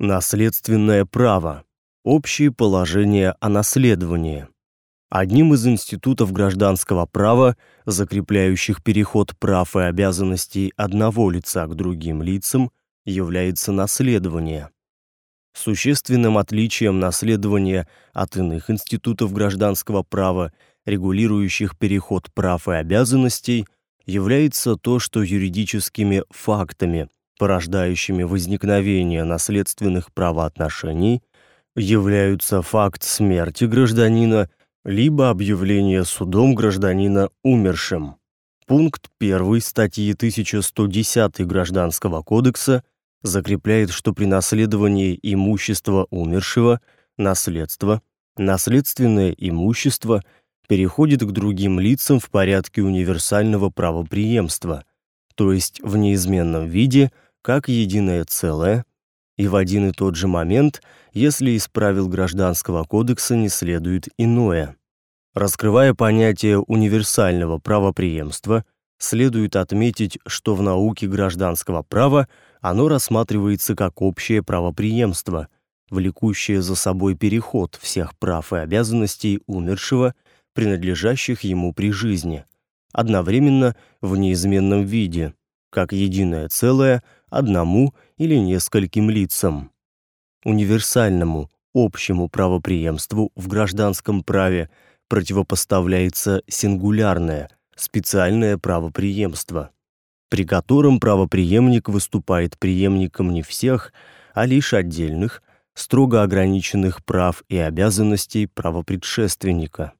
Наследственное право. Общие положения о наследовании. Одним из институтов гражданского права, закрепляющих переход прав и обязанностей одного лица к другим лицам, является наследование. Существенным отличием наследования от иных институтов гражданского права, регулирующих переход прав и обязанностей, является то, что юридическими фактами, порождающими возникновение наследственных правоотношений, являются факт смерти гражданина либо объявление судом гражданина умершим. Пункт 1 статьи 1110 Гражданского кодекса закрепляет, что при наследовании имущества умершего наследство, наследственное имущество переходит к другим лицам в порядке универсального правопреемства, то есть в неизменном виде, как единое целое, и в один и тот же момент, если из правил Гражданского кодекса не следует иное. Раскрывая понятие универсального правопреемства, следует отметить, что в науке гражданского права оно рассматривается как общее правопреемство, влекущее за собой переход всех прав и обязанностей умершего, принадлежащих ему при жизни, одновременно в неизменном виде, как единое целое одному или нескольким лицам. Универсальному, общему правопреемству в гражданском праве противопоставляется сингулярное, специальное правопреемство, при котором правопреемник выступает преемником не всех, а лишь отдельных, строго ограниченных прав и обязанностей правопредшественника.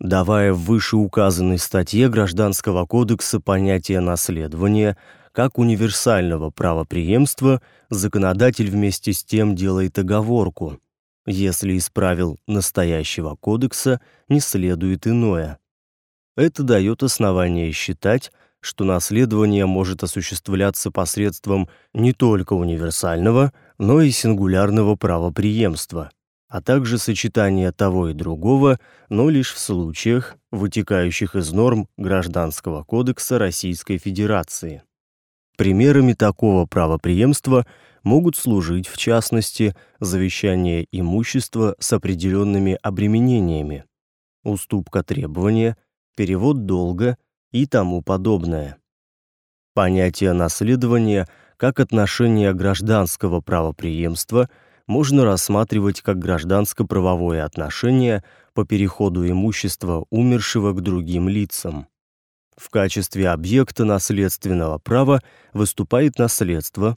Давая в вышеуказанной статье Гражданского кодекса понятие наследования как универсального правопреемства, законодатель вместе с тем делает оговорку, если из правил настоящего кодекса не следует иное. Это дает основание считать, что наследование может осуществляться посредством не только универсального, но и сингулярного правопреемства, а также сочетания того и другого, но лишь в случаях, вытекающих из норм Гражданского кодекса Российской Федерации. Примерами такого правопреемства могут служить, в частности, завещание имущества с определенными обременениями, уступка требования, перевод долга и тому подобное. Понятие наследования как отношение гражданского правопреемства можно рассматривать как гражданско-правовое отношение по переходу имущества умершего к другим лицам. В качестве объекта наследственного права выступает наследство,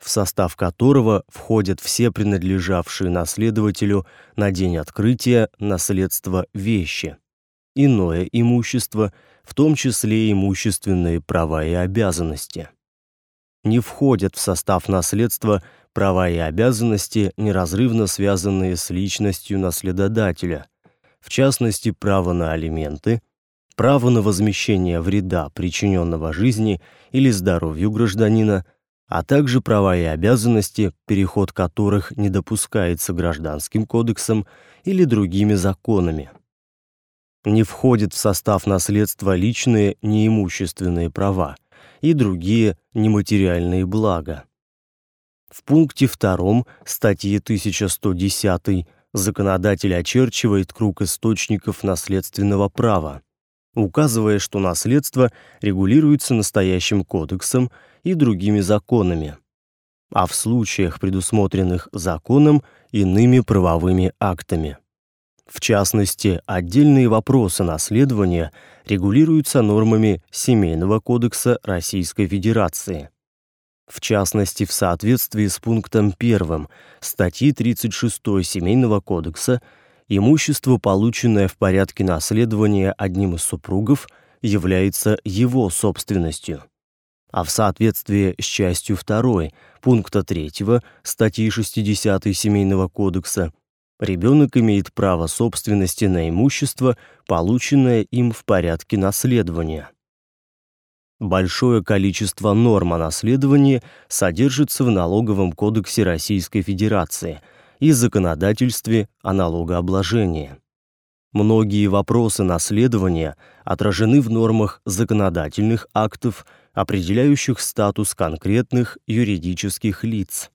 в состав которого входят все принадлежавшие наследователю на день открытия наследства вещи, иное имущество, в том числе имущественные права и обязанности. Не входят в состав наследства права и обязанности, неразрывно связанные с личностью наследодателя, в частности, право на алименты – право на возмещение вреда, причиненного жизни или здоровью гражданина, а также права и обязанности, переход которых не допускается гражданским кодексом или другими законами. Не входят в состав наследства личные неимущественные права и другие нематериальные блага. В пункте 2 статьи 1110 законодатель очерчивает круг источников наследственного права, указывая, что наследство регулируется настоящим кодексом и другими законами, а в случаях, предусмотренных законом, иными правовыми актами. В частности, отдельные вопросы наследования регулируются нормами Семейного кодекса Российской Федерации. В частности, в соответствии с пунктом 1 статьи 36 Семейного кодекса имущество, полученное в порядке наследования одним из супругов, является его собственностью. А в соответствии с частью 2 пункта 3 статьи 60 Семейного кодекса ребенок имеет право собственности на имущество, полученное им в порядке наследования. Большое количество норм о наследовании содержится в Налоговом кодексе Российской Федерации – и законодательстве о налогообложении. Многие вопросы наследования отражены в нормах законодательных актов, определяющих статус конкретных юридических лиц.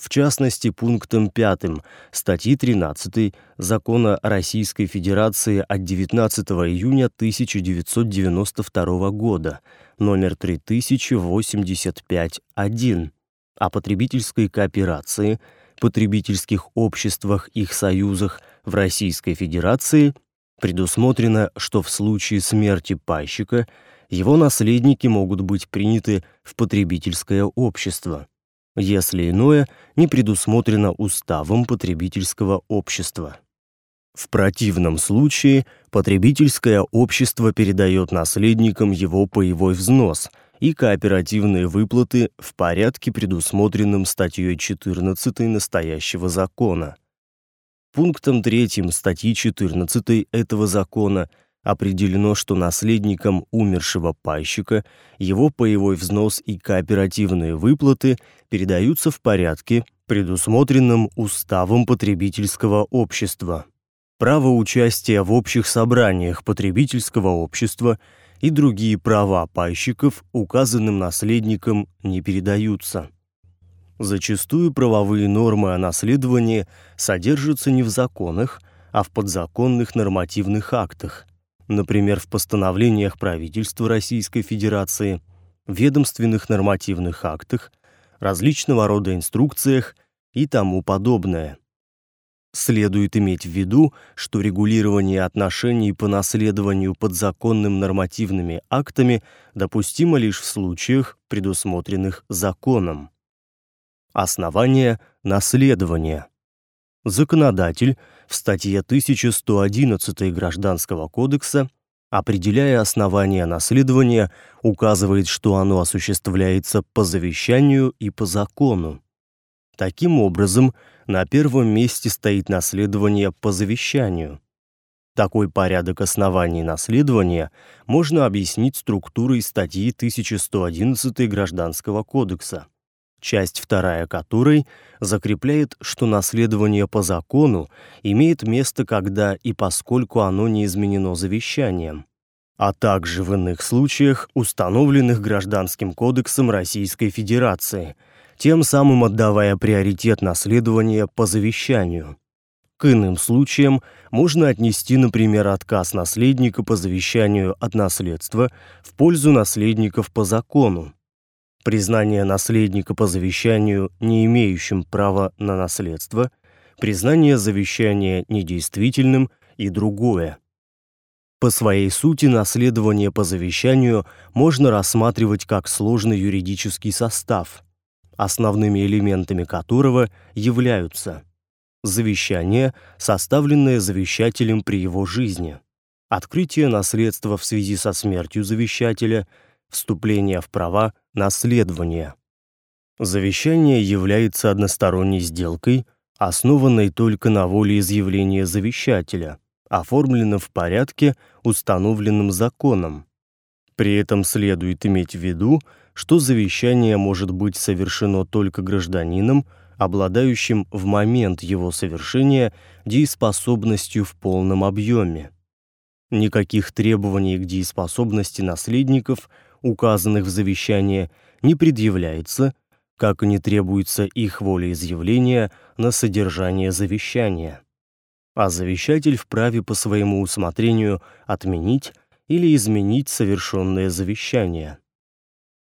В частности пунктом 5 статьи 13 Закона Российской Федерации от 19 июня 1992 года, номер 3085-1, о потребительской кооперации, потребительских обществах, их союзах в Российской Федерации. Предусмотрено, что в случае смерти пайщика его наследники могут быть приняты в потребительское общество если иное не предусмотрено уставом потребительского общества. В противном случае потребительское общество передает наследникам его паевой взнос и кооперативные выплаты в порядке, предусмотренном статьей 14 настоящего закона. Пунктом 3 статьи 14 этого закона – определено, что наследникам умершего пайщика его паевой взнос и кооперативные выплаты передаются в порядке, предусмотренном уставом потребительского общества. Право участия в общих собраниях потребительского общества и другие права пайщиков указанным наследникам не передаются. Зачастую правовые нормы о наследовании содержатся не в законах, а в подзаконных нормативных актах, например, в постановлениях правительства Российской Федерации, ведомственных нормативных актах, различного рода инструкциях и тому подобное. Следует иметь в виду, что регулирование отношений по наследованию подзаконным нормативными актами допустимо лишь в случаях, предусмотренных законом. Основание наследования. Законодатель в статье 1111 Гражданского кодекса, определяя основания наследования, указывает, что оно осуществляется по завещанию и по закону. Таким образом, на первом месте стоит наследование по завещанию. Такой порядок оснований наследования можно объяснить структурой статьи 1111 Гражданского кодекса часть вторая которой закрепляет, что наследование по закону имеет место, когда и поскольку оно не изменено завещанием, а также в иных случаях, установленных Гражданским кодексом Российской Федерации, тем самым отдавая приоритет наследования по завещанию. К иным случаям можно отнести, например, отказ наследника по завещанию от наследства в пользу наследников по закону признание наследника по завещанию не имеющим права на наследство, признание завещания недействительным и другое. По своей сути наследование по завещанию можно рассматривать как сложный юридический состав, основными элементами которого являются завещание, составленное завещателем при его жизни, открытие наследства в связи со смертью завещателя, вступление в права наследования. Завещание является односторонней сделкой, основанной только на волеизъявлении завещателя, оформлено в порядке, установленном законом. При этом следует иметь в виду, что завещание может быть совершено только гражданином, обладающим в момент его совершения дееспособностью в полном объеме. Никаких требований к дееспособности наследников – указанных в завещании, не предъявляется, как не требуется их волеизъявление на содержание завещания. А завещатель вправе по своему усмотрению отменить или изменить совершенное завещание.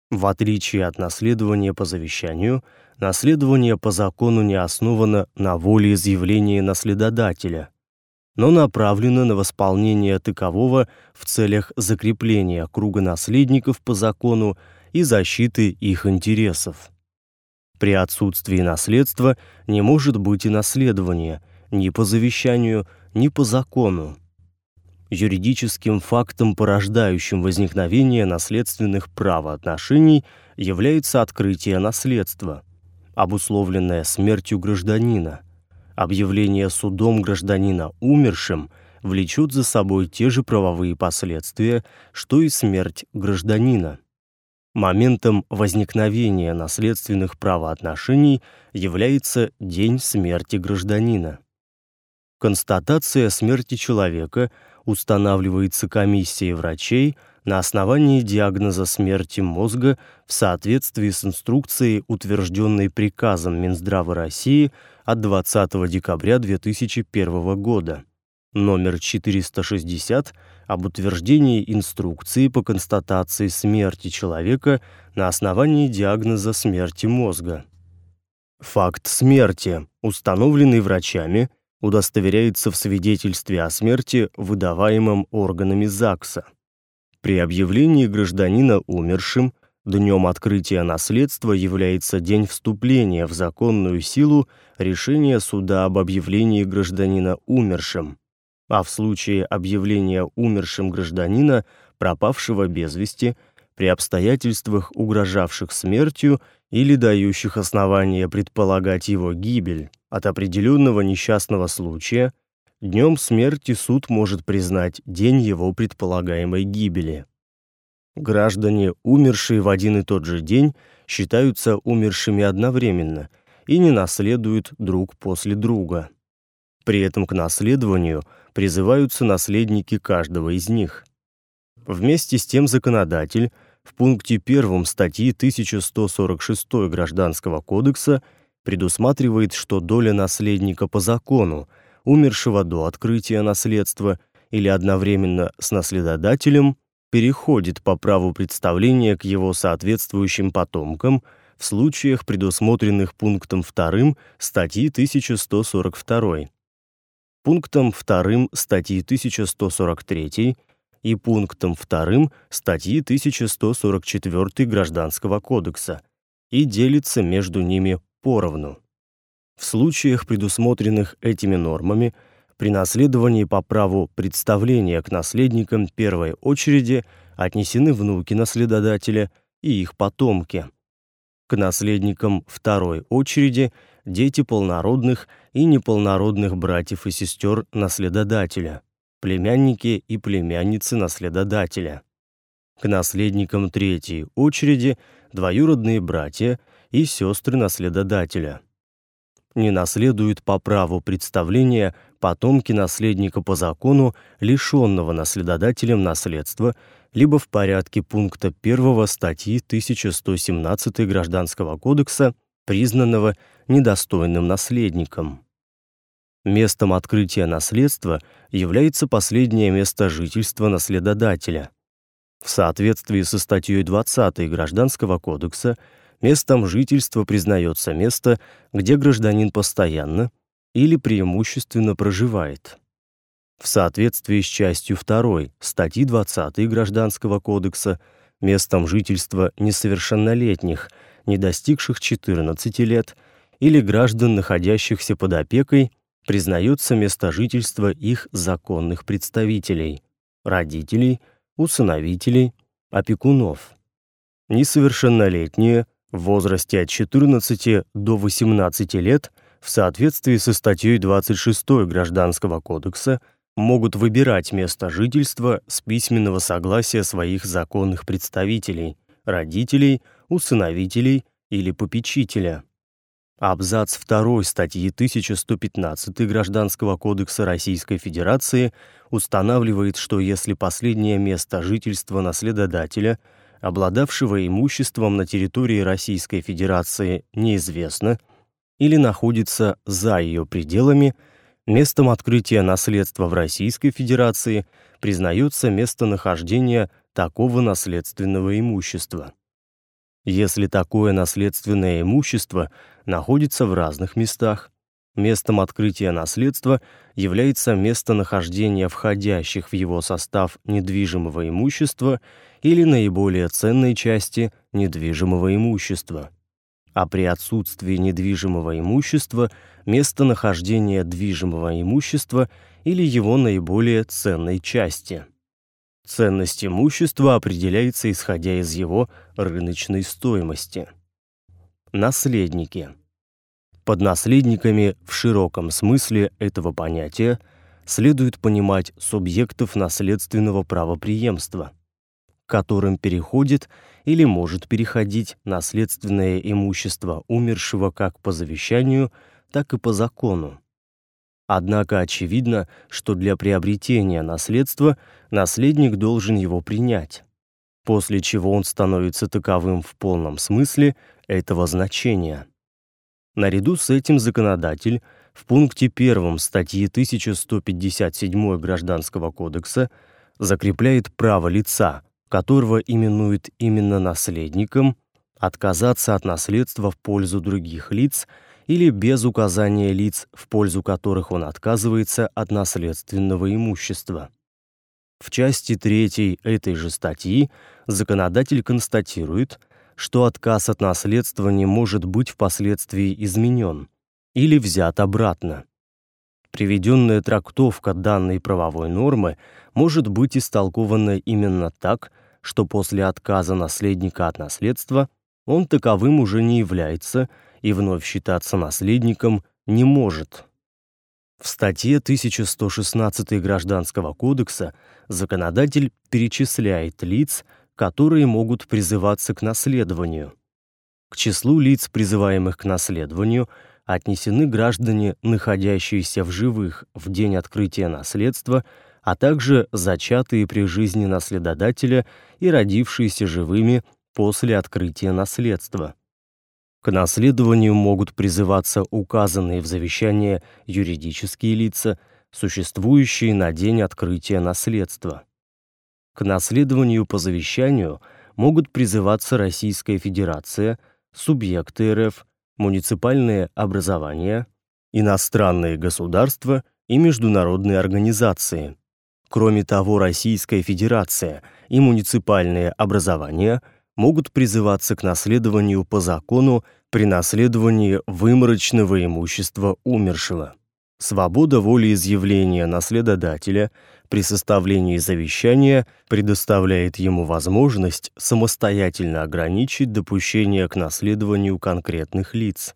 В отличие от наследования по завещанию, наследование по закону не основано на волеизъявлении наследодателя – но направлено на восполнение такового в целях закрепления круга наследников по закону и защиты их интересов. При отсутствии наследства не может быть и наследования ни по завещанию, ни по закону. Юридическим фактом, порождающим возникновение наследственных правоотношений, является открытие наследства, обусловленное смертью гражданина – Объявление судом гражданина умершим влечет за собой те же правовые последствия, что и смерть гражданина. Моментом возникновения наследственных правоотношений является день смерти гражданина. Констатация смерти человека устанавливается комиссией врачей на основании диагноза смерти мозга в соответствии с инструкцией, утвержденной приказом Минздрава России от 20 декабря 2001 года, номер 460 об утверждении инструкции по констатации смерти человека на основании диагноза смерти мозга. Факт смерти, установленный врачами, удостоверяется в свидетельстве о смерти, выдаваемом органами ЗАГСа. При объявлении гражданина умершим днем открытия наследства является день вступления в законную силу решения суда об объявлении гражданина умершим, а в случае объявления умершим гражданина, пропавшего без вести, при обстоятельствах, угрожавших смертью или дающих основания предполагать его гибель от определенного несчастного случая, днем смерти суд может признать день его предполагаемой гибели. Граждане, умершие в один и тот же день, считаются умершими одновременно и не наследуют друг после друга. При этом к наследованию призываются наследники каждого из них. Вместе с тем законодатель в пункте 1 статьи 1146 Гражданского кодекса предусматривает, что доля наследника по закону умершего до открытия наследства или одновременно с наследодателем, переходит по праву представления к его соответствующим потомкам в случаях, предусмотренных пунктом 2 статьи 1142, пунктом 2 статьи 1143 и пунктом 2 статьи 1144 Гражданского кодекса и делится между ними поровну. В случаях, предусмотренных этими нормами, при наследовании по праву представления к наследникам первой очереди отнесены внуки наследодателя и их потомки. К наследникам второй очереди дети полнородных и неполнородных братьев и сестер наследодателя, племянники и племянницы наследодателя. К наследникам третьей очереди двоюродные братья и сестры наследодателя не наследуют по праву представления потомки наследника по закону, лишенного наследодателем наследства, либо в порядке пункта 1 статьи 1117 Гражданского кодекса, признанного недостойным наследником. Местом открытия наследства является последнее место жительства наследодателя. В соответствии со статьей 20 Гражданского кодекса Местом жительства признается место, где гражданин постоянно или преимущественно проживает. В соответствии с частью 2 статьи 20 Гражданского кодекса местом жительства несовершеннолетних, не достигших 14 лет, или граждан, находящихся под опекой, признается место жительства их законных представителей, родителей, усыновителей, опекунов. Несовершеннолетние в возрасте от 14 до 18 лет в соответствии со статьей 26 Гражданского кодекса могут выбирать место жительства с письменного согласия своих законных представителей, родителей, усыновителей или попечителя. Абзац 2 статьи 1115 Гражданского кодекса Российской Федерации устанавливает, что если последнее место жительства наследодателя – обладавшего имуществом на территории Российской Федерации, неизвестно или находится за ее пределами, местом открытия наследства в Российской Федерации признается местонахождение такого наследственного имущества. Если такое наследственное имущество находится в разных местах, Местом открытия наследства является местонахождение входящих в его состав недвижимого имущества или наиболее ценной части недвижимого имущества. А при отсутствии недвижимого имущества местонахождение движимого имущества или его наиболее ценной части. Ценность имущества определяется исходя из его рыночной стоимости. Наследники под наследниками в широком смысле этого понятия следует понимать субъектов наследственного правопреемства, которым переходит или может переходить наследственное имущество умершего как по завещанию, так и по закону. Однако очевидно, что для приобретения наследства наследник должен его принять, после чего он становится таковым в полном смысле этого значения. Наряду с этим законодатель в пункте 1 статьи 1157 Гражданского кодекса закрепляет право лица, которого именуют именно наследником, отказаться от наследства в пользу других лиц или без указания лиц, в пользу которых он отказывается от наследственного имущества. В части 3 этой же статьи законодатель констатирует, что отказ от наследства не может быть впоследствии изменен или взят обратно. Приведенная трактовка данной правовой нормы может быть истолкована именно так, что после отказа наследника от наследства он таковым уже не является и вновь считаться наследником не может. В статье 1116 Гражданского кодекса законодатель перечисляет лиц, которые могут призываться к наследованию. К числу лиц, призываемых к наследованию, отнесены граждане, находящиеся в живых в день открытия наследства, а также зачатые при жизни наследодателя и родившиеся живыми после открытия наследства. К наследованию могут призываться указанные в завещании юридические лица, существующие на день открытия наследства. К наследованию по завещанию могут призываться Российская Федерация, субъекты РФ, муниципальные образования, иностранные государства и международные организации. Кроме того, Российская Федерация и муниципальные образования – могут призываться к наследованию по закону при наследовании выморочного имущества умершего. Свобода волеизъявления наследодателя при составлении завещания предоставляет ему возможность самостоятельно ограничить допущение к наследованию конкретных лиц.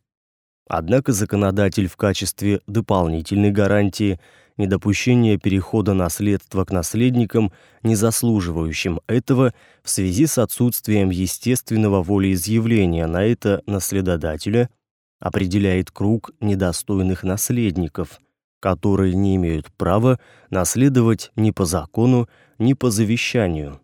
Однако законодатель в качестве дополнительной гарантии недопущение перехода наследства к наследникам, не заслуживающим этого, в связи с отсутствием естественного волеизъявления на это наследодателя, определяет круг недостойных наследников, которые не имеют права наследовать ни по закону, ни по завещанию.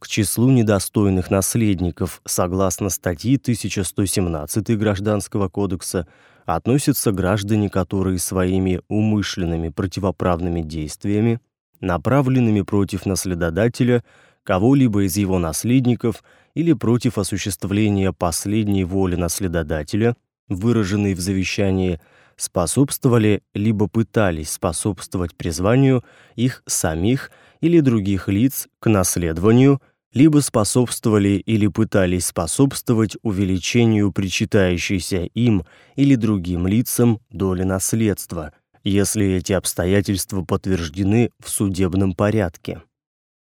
К числу недостойных наследников, согласно статьи 1117 Гражданского кодекса, относятся граждане, которые своими умышленными противоправными действиями, направленными против наследодателя, кого-либо из его наследников или против осуществления последней воли наследодателя, выраженной в завещании, способствовали либо пытались способствовать призванию их самих или других лиц к наследованию либо способствовали или пытались способствовать увеличению причитающейся им или другим лицам доли наследства, если эти обстоятельства подтверждены в судебном порядке.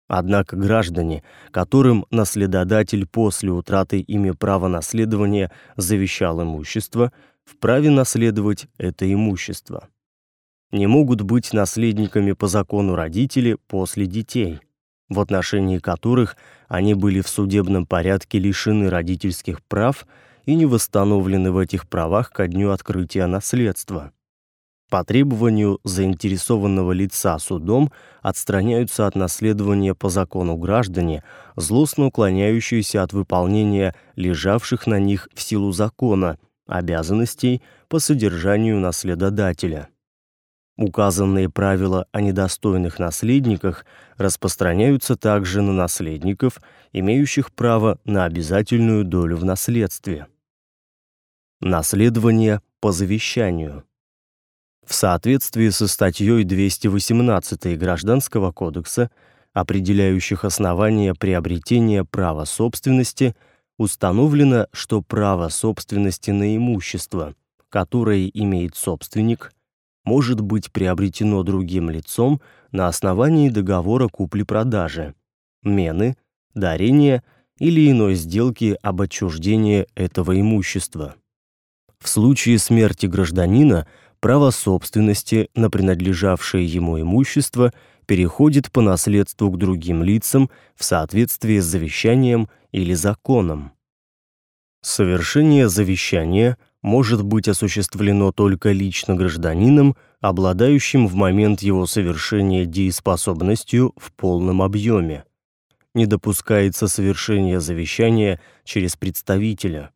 Однако граждане, которым наследодатель после утраты ими права наследования завещал имущество, вправе наследовать это имущество. Не могут быть наследниками по закону родители после детей в отношении которых они были в судебном порядке лишены родительских прав и не восстановлены в этих правах ко дню открытия наследства. По требованию заинтересованного лица судом отстраняются от наследования по закону граждане, злостно уклоняющиеся от выполнения лежавших на них в силу закона обязанностей по содержанию наследодателя. Указанные правила о недостойных наследниках распространяются также на наследников, имеющих право на обязательную долю в наследстве. Наследование по завещанию. В соответствии со статьей 218 Гражданского кодекса, определяющих основания приобретения права собственности, установлено, что право собственности на имущество, которое имеет собственник, может быть приобретено другим лицом на основании договора купли-продажи, мены, дарения или иной сделки об отчуждении этого имущества. В случае смерти гражданина право собственности на принадлежавшее ему имущество переходит по наследству к другим лицам в соответствии с завещанием или законом. Совершение завещания – может быть осуществлено только лично гражданином, обладающим в момент его совершения дееспособностью в полном объеме. не допускается совершение завещания через представителя.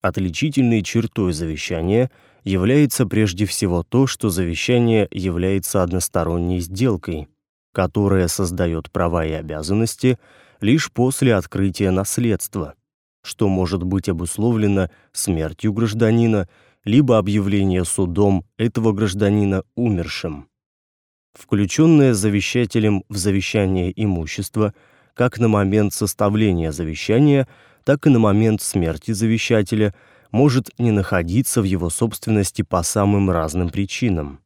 Отличительной чертой завещания является прежде всего то, что завещание является односторонней сделкой, которая создает права и обязанности лишь после открытия наследства, что может быть обусловлено смертью гражданина либо объявление судом этого гражданина умершим. Включенное завещателем в завещание имущество как на момент составления завещания, так и на момент смерти завещателя может не находиться в его собственности по самым разным причинам.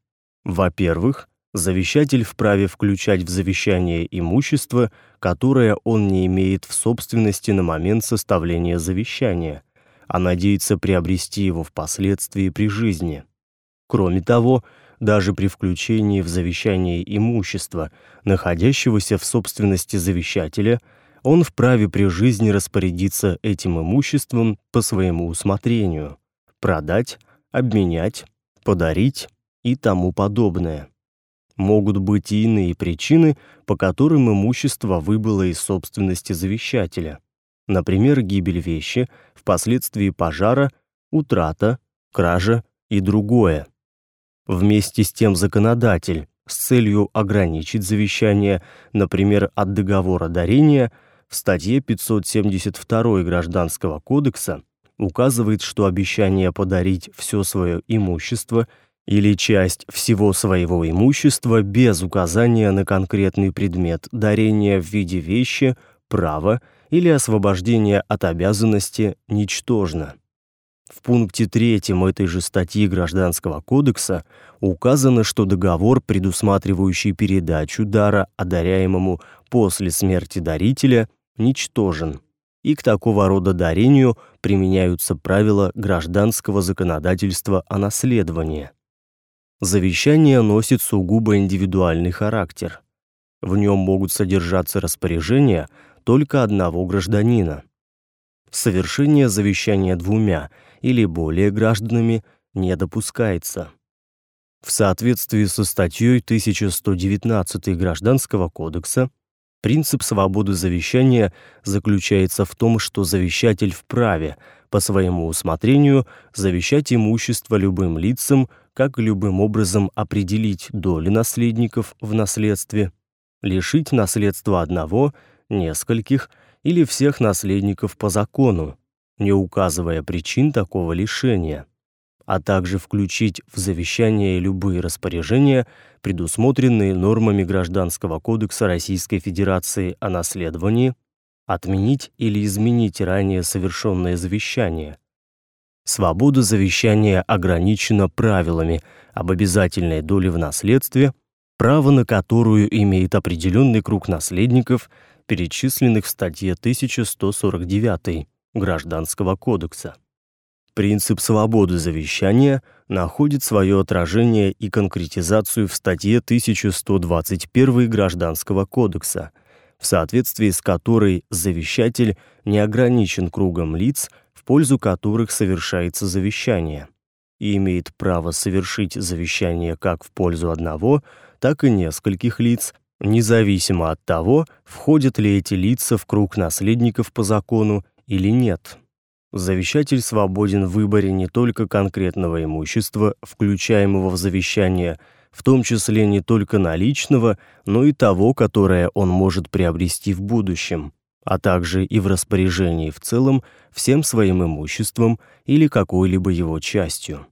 Во-первых, завещатель вправе включать в завещание имущество, которое он не имеет в собственности на момент составления завещания, а надеется приобрести его впоследствии при жизни. Кроме того, даже при включении в завещание имущества, находящегося в собственности завещателя, он вправе при жизни распорядиться этим имуществом по своему усмотрению, продать, обменять, подарить и тому подобное. Могут быть и иные причины, по которым имущество выбыло из собственности завещателя. Например, гибель вещи, впоследствии пожара, утрата, кража и другое. Вместе с тем законодатель с целью ограничить завещание, например, от договора дарения, в статье 572 Гражданского кодекса указывает, что обещание подарить все свое имущество или часть всего своего имущества без указания на конкретный предмет дарения в виде вещи, права или освобождения от обязанности ничтожно. В пункте 3 этой же статьи Гражданского кодекса указано, что договор, предусматривающий передачу дара одаряемому после смерти дарителя, ничтожен, и к такого рода дарению применяются правила гражданского законодательства о наследовании. Завещание носит сугубо индивидуальный характер. В нем могут содержаться распоряжения только одного гражданина. Совершение завещания двумя или более гражданами не допускается. В соответствии со статьей 1119 Гражданского кодекса принцип свободы завещания заключается в том, что завещатель вправе по своему усмотрению завещать имущество любым лицам, как любым образом определить доли наследников в наследстве, лишить наследства одного, нескольких или всех наследников по закону, не указывая причин такого лишения, а также включить в завещание любые распоряжения, предусмотренные нормами Гражданского кодекса Российской Федерации о наследовании, отменить или изменить ранее совершенное завещание. Свобода завещания ограничена правилами об обязательной доле в наследстве, право на которую имеет определенный круг наследников, перечисленных в статье 1149 Гражданского кодекса. Принцип свободы завещания находит свое отражение и конкретизацию в статье 1121 Гражданского кодекса, в соответствии с которой завещатель не ограничен кругом лиц, в пользу которых совершается завещание, и имеет право совершить завещание как в пользу одного, так и нескольких лиц, независимо от того, входят ли эти лица в круг наследников по закону или нет. Завещатель свободен в выборе не только конкретного имущества, включаемого в завещание, в том числе не только наличного, но и того, которое он может приобрести в будущем, а также и в распоряжении в целом всем своим имуществом или какой-либо его частью.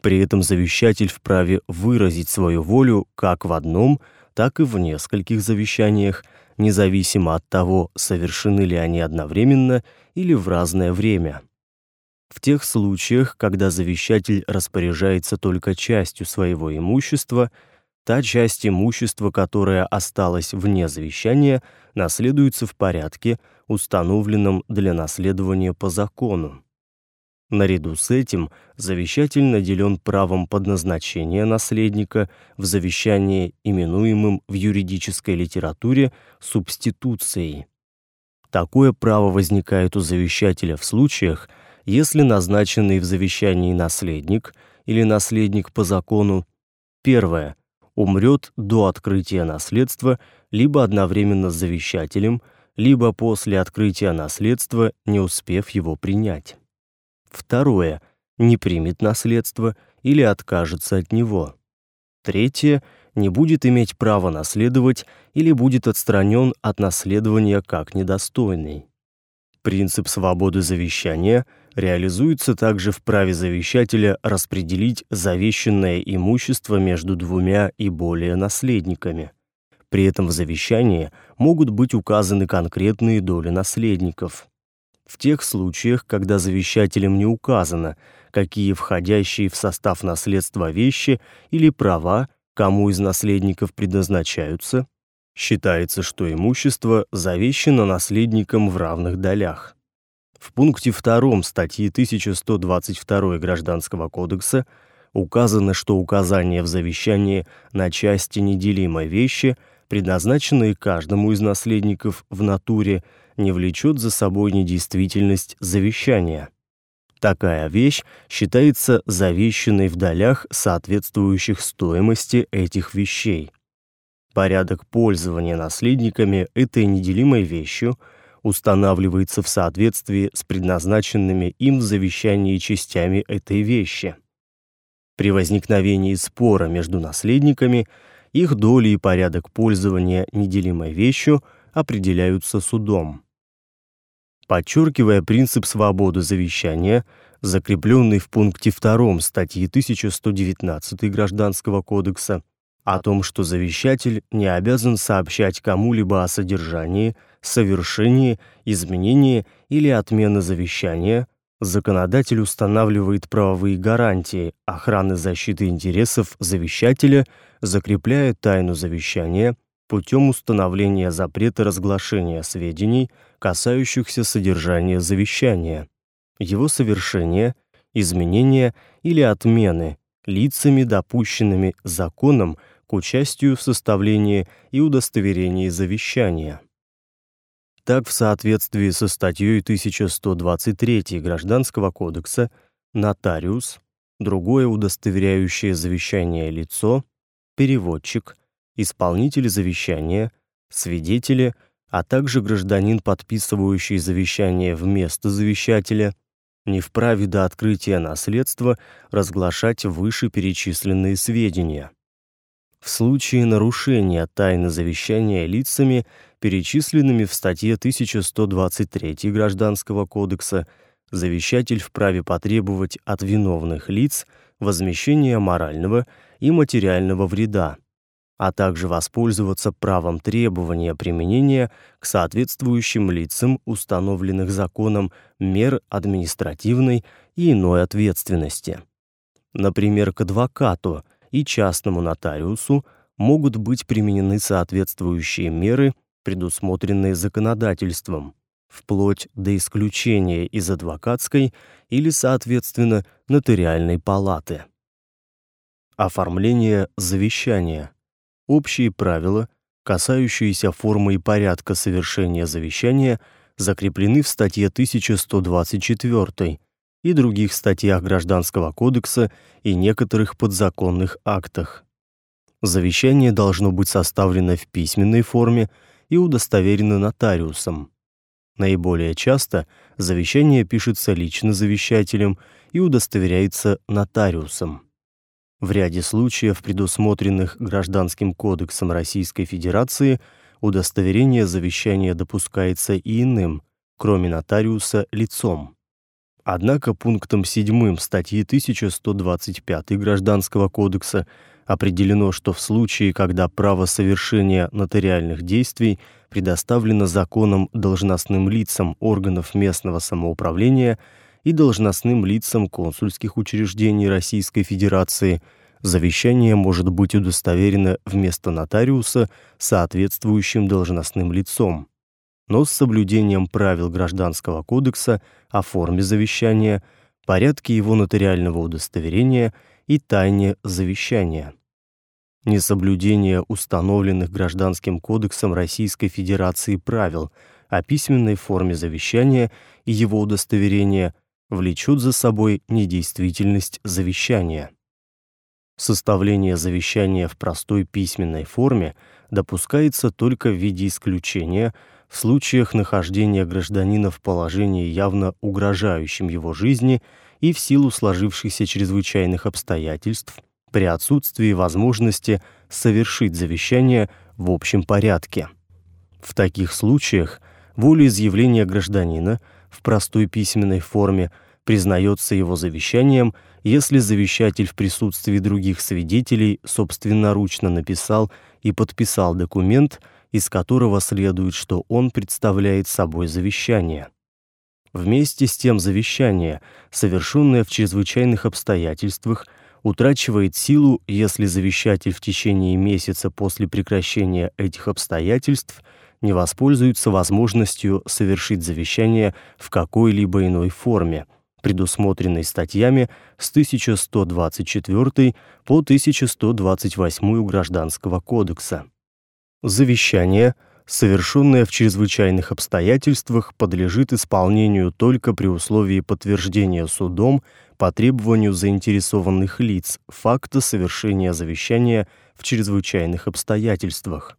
При этом завещатель вправе выразить свою волю как в одном, так и в нескольких завещаниях, независимо от того, совершены ли они одновременно или в разное время. В тех случаях, когда завещатель распоряжается только частью своего имущества, та часть имущества, которая осталась вне завещания, наследуется в порядке, установленном для наследования по закону. Наряду с этим завещатель наделен правом подназначения наследника в завещании, именуемым в юридической литературе субституцией. Такое право возникает у завещателя в случаях, если назначенный в завещании наследник или наследник по закону первое умрет до открытия наследства либо одновременно с завещателем, либо после открытия наследства, не успев его принять. Второе не примет наследство или откажется от него. Третье не будет иметь права наследовать или будет отстранен от наследования как недостойный. Принцип свободы завещания реализуется также в праве завещателя распределить завещанное имущество между двумя и более наследниками. При этом в завещании могут быть указаны конкретные доли наследников. В тех случаях, когда завещателем не указано, какие входящие в состав наследства вещи или права кому из наследников предназначаются, считается, что имущество завещено наследникам в равных долях. В пункте 2 статьи 1122 Гражданского кодекса указано, что указание в завещании на части неделимой вещи, предназначенные каждому из наследников в натуре, не влечет за собой недействительность завещания. Такая вещь считается завещанной в долях, соответствующих стоимости этих вещей. Порядок пользования наследниками этой неделимой вещью устанавливается в соответствии с предназначенными им в завещании частями этой вещи. При возникновении спора между наследниками их доли и порядок пользования неделимой вещью определяются судом. Подчеркивая принцип свободы завещания, закрепленный в пункте 2 статьи 1119 Гражданского кодекса, о том, что завещатель не обязан сообщать кому-либо о содержании, совершении, изменении или отмене завещания, законодатель устанавливает правовые гарантии охраны защиты интересов завещателя, закрепляя тайну завещания путем установления запрета разглашения сведений, касающихся содержания завещания, его совершения, изменения или отмены лицами, допущенными законом к участию в составлении и удостоверении завещания. Так, в соответствии со статьей 1123 Гражданского кодекса, нотариус, другое удостоверяющее завещание лицо, переводчик, исполнители завещания, свидетели, а также гражданин, подписывающий завещание вместо завещателя, не вправе до открытия наследства разглашать вышеперечисленные сведения. В случае нарушения тайны завещания лицами, перечисленными в статье 1123 Гражданского кодекса, завещатель вправе потребовать от виновных лиц возмещения морального и материального вреда, а также воспользоваться правом требования применения к соответствующим лицам установленных законом мер административной и иной ответственности. Например, к адвокату и частному нотариусу могут быть применены соответствующие меры, предусмотренные законодательством, вплоть до исключения из адвокатской или, соответственно, нотариальной палаты. Оформление завещания Общие правила, касающиеся формы и порядка совершения завещания, закреплены в статье 1124 и других статьях Гражданского кодекса и некоторых подзаконных актах. Завещание должно быть составлено в письменной форме и удостоверено нотариусом. Наиболее часто завещание пишется лично завещателем и удостоверяется нотариусом. В ряде случаев, предусмотренных Гражданским кодексом Российской Федерации, удостоверение завещания допускается и иным, кроме нотариуса, лицом. Однако пунктом 7 статьи 1125 Гражданского кодекса определено, что в случае, когда право совершения нотариальных действий предоставлено законом должностным лицам органов местного самоуправления – и должностным лицам консульских учреждений Российской Федерации завещание может быть удостоверено вместо нотариуса соответствующим должностным лицом, но с соблюдением правил Гражданского кодекса о форме завещания, порядке его нотариального удостоверения и тайне завещания. Несоблюдение установленных Гражданским кодексом Российской Федерации правил о письменной форме завещания и его удостоверения влечет за собой недействительность завещания. Составление завещания в простой письменной форме допускается только в виде исключения в случаях нахождения гражданина в положении явно угрожающем его жизни и в силу сложившихся чрезвычайных обстоятельств при отсутствии возможности совершить завещание в общем порядке. В таких случаях волеизъявление гражданина в простой письменной форме признается его завещанием, если завещатель в присутствии других свидетелей собственноручно написал и подписал документ, из которого следует, что он представляет собой завещание. Вместе с тем завещание, совершенное в чрезвычайных обстоятельствах, утрачивает силу, если завещатель в течение месяца после прекращения этих обстоятельств не воспользуется возможностью совершить завещание в какой-либо иной форме, предусмотренной статьями с 1124 по 1128 Гражданского кодекса. Завещание, совершенное в чрезвычайных обстоятельствах, подлежит исполнению только при условии подтверждения судом по требованию заинтересованных лиц факта совершения завещания в чрезвычайных обстоятельствах.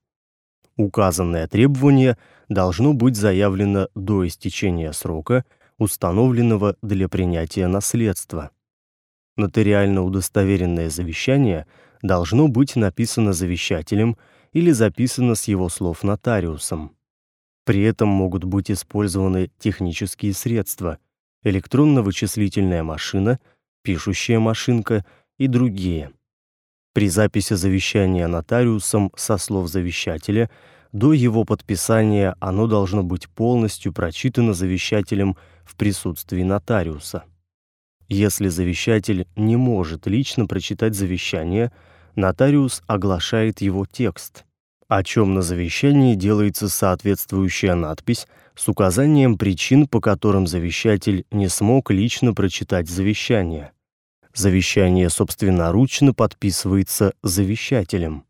Указанное требование должно быть заявлено до истечения срока, установленного для принятия наследства. Нотариально удостоверенное завещание должно быть написано завещателем или записано с его слов нотариусом. При этом могут быть использованы технические средства: электронно-вычислительная машина, пишущая машинка и другие. При записи завещания нотариусом со слов завещателя до его подписания оно должно быть полностью прочитано завещателем в присутствии нотариуса. Если завещатель не может лично прочитать завещание, нотариус оглашает его текст, о чем на завещании делается соответствующая надпись с указанием причин, по которым завещатель не смог лично прочитать завещание. Завещание собственноручно подписывается завещателем.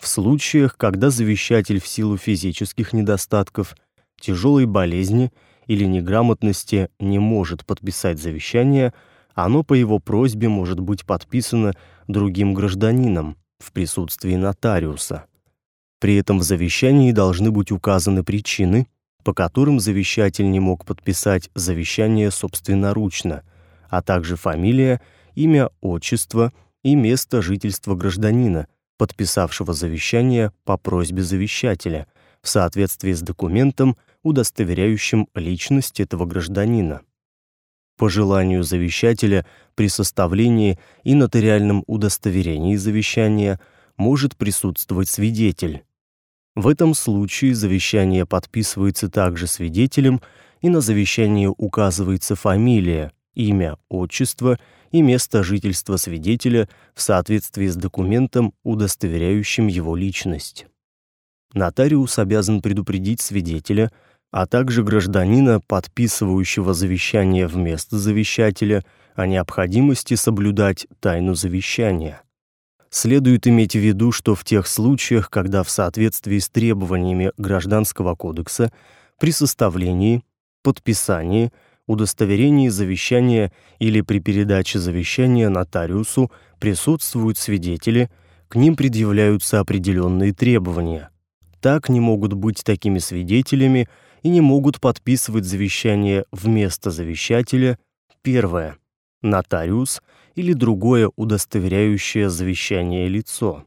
В случаях, когда завещатель в силу физических недостатков, тяжелой болезни или неграмотности не может подписать завещание, оно по его просьбе может быть подписано другим гражданином в присутствии нотариуса. При этом в завещании должны быть указаны причины, по которым завещатель не мог подписать завещание собственноручно, а также фамилия, имя, отчество и место жительства гражданина, подписавшего завещание по просьбе завещателя, в соответствии с документом, удостоверяющим личность этого гражданина. По желанию завещателя при составлении и нотариальном удостоверении завещания может присутствовать свидетель. В этом случае завещание подписывается также свидетелем, и на завещании указывается фамилия, имя, отчество и место жительства свидетеля в соответствии с документом, удостоверяющим его личность. Нотариус обязан предупредить свидетеля, а также гражданина, подписывающего завещание вместо завещателя, о необходимости соблюдать тайну завещания. Следует иметь в виду, что в тех случаях, когда в соответствии с требованиями Гражданского кодекса при составлении, подписании, удостоверении завещания или при передаче завещания нотариусу присутствуют свидетели, к ним предъявляются определенные требования. Так не могут быть такими свидетелями и не могут подписывать завещание вместо завещателя. Первое нотариус или другое удостоверяющее завещание лицо.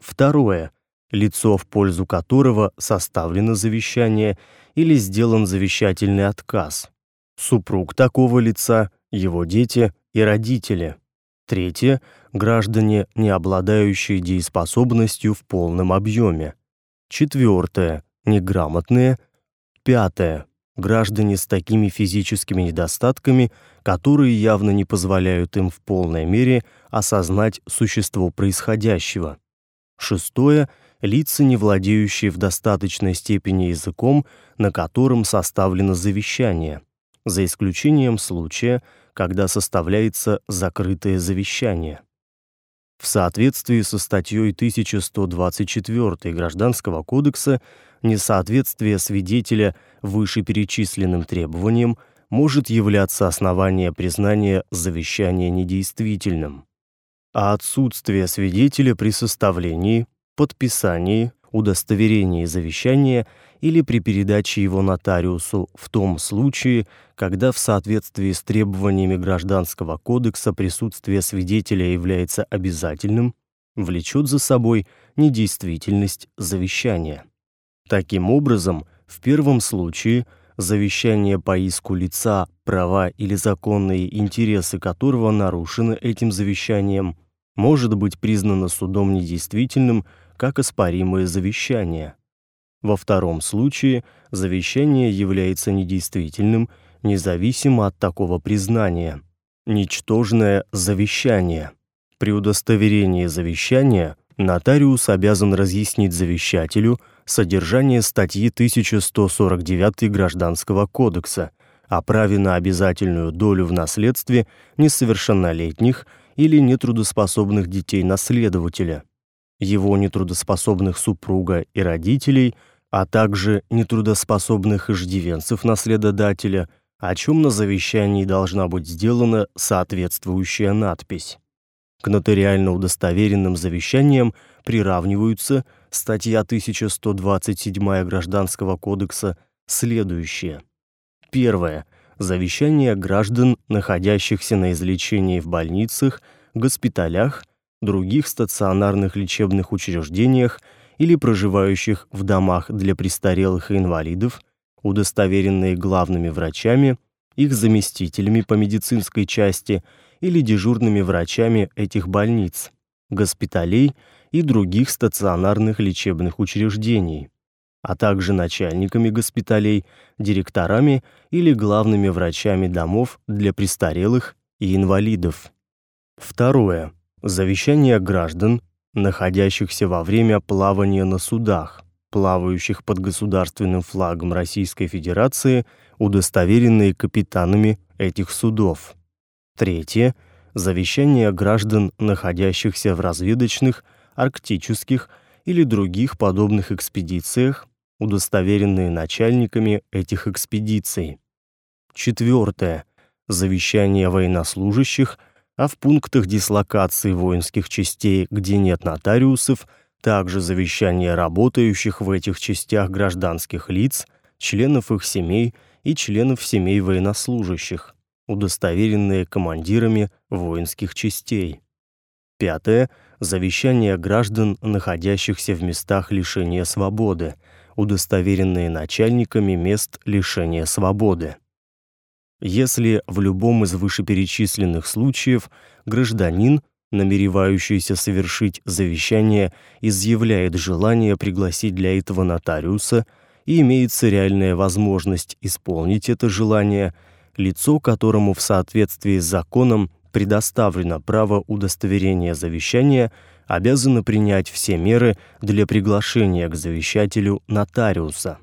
Второе лицо, в пользу которого составлено завещание или сделан завещательный отказ супруг такого лица, его дети и родители. Третье граждане, не обладающие дееспособностью в полном объеме. Четвертое неграмотные. Пятое граждане с такими физическими недостатками, которые явно не позволяют им в полной мере осознать существо происходящего. Шестое лица, не владеющие в достаточной степени языком, на котором составлено завещание за исключением случая, когда составляется закрытое завещание. В соответствии со статьей 1124 Гражданского кодекса несоответствие свидетеля вышеперечисленным требованиям может являться основанием признания завещания недействительным. А отсутствие свидетеля при составлении, подписании, удостоверении завещания или при передаче его нотариусу в том случае, когда в соответствии с требованиями Гражданского кодекса присутствие свидетеля является обязательным, влечет за собой недействительность завещания. Таким образом, в первом случае завещание по иску лица, права или законные интересы которого нарушены этим завещанием, может быть признано судом недействительным как оспоримое завещание. Во втором случае завещание является недействительным независимо от такого признания. Ничтожное завещание. При удостоверении завещания нотариус обязан разъяснить завещателю содержание статьи 1149 Гражданского кодекса о праве на обязательную долю в наследстве несовершеннолетних или нетрудоспособных детей наследователя, его нетрудоспособных супруга и родителей, а также нетрудоспособных иждивенцев наследодателя, о чем на завещании должна быть сделана соответствующая надпись. К нотариально удостоверенным завещаниям приравниваются статья 1127 Гражданского кодекса следующие. Первое завещания граждан, находящихся на излечении в больницах, госпиталях, других стационарных лечебных учреждениях или проживающих в домах для престарелых и инвалидов, удостоверенные главными врачами, их заместителями по медицинской части или дежурными врачами этих больниц, госпиталей и других стационарных лечебных учреждений а также начальниками госпиталей, директорами или главными врачами домов для престарелых и инвалидов. Второе. Завещание граждан, находящихся во время плавания на судах, плавающих под государственным флагом Российской Федерации, удостоверенные капитанами этих судов. Третье. Завещание граждан, находящихся в разведочных, арктических или других подобных экспедициях, удостоверенные начальниками этих экспедиций. Четвертое. Завещание военнослужащих, а в пунктах дислокации воинских частей, где нет нотариусов, также завещание работающих в этих частях гражданских лиц, членов их семей и членов семей военнослужащих, удостоверенные командирами воинских частей. Пятое завещание граждан, находящихся в местах лишения свободы, удостоверенные начальниками мест лишения свободы. Если в любом из вышеперечисленных случаев гражданин, намеревающийся совершить завещание, изъявляет желание пригласить для этого нотариуса и имеется реальная возможность исполнить это желание, лицо, которому в соответствии с законом предоставлено право удостоверения завещания, обязаны принять все меры для приглашения к завещателю нотариуса.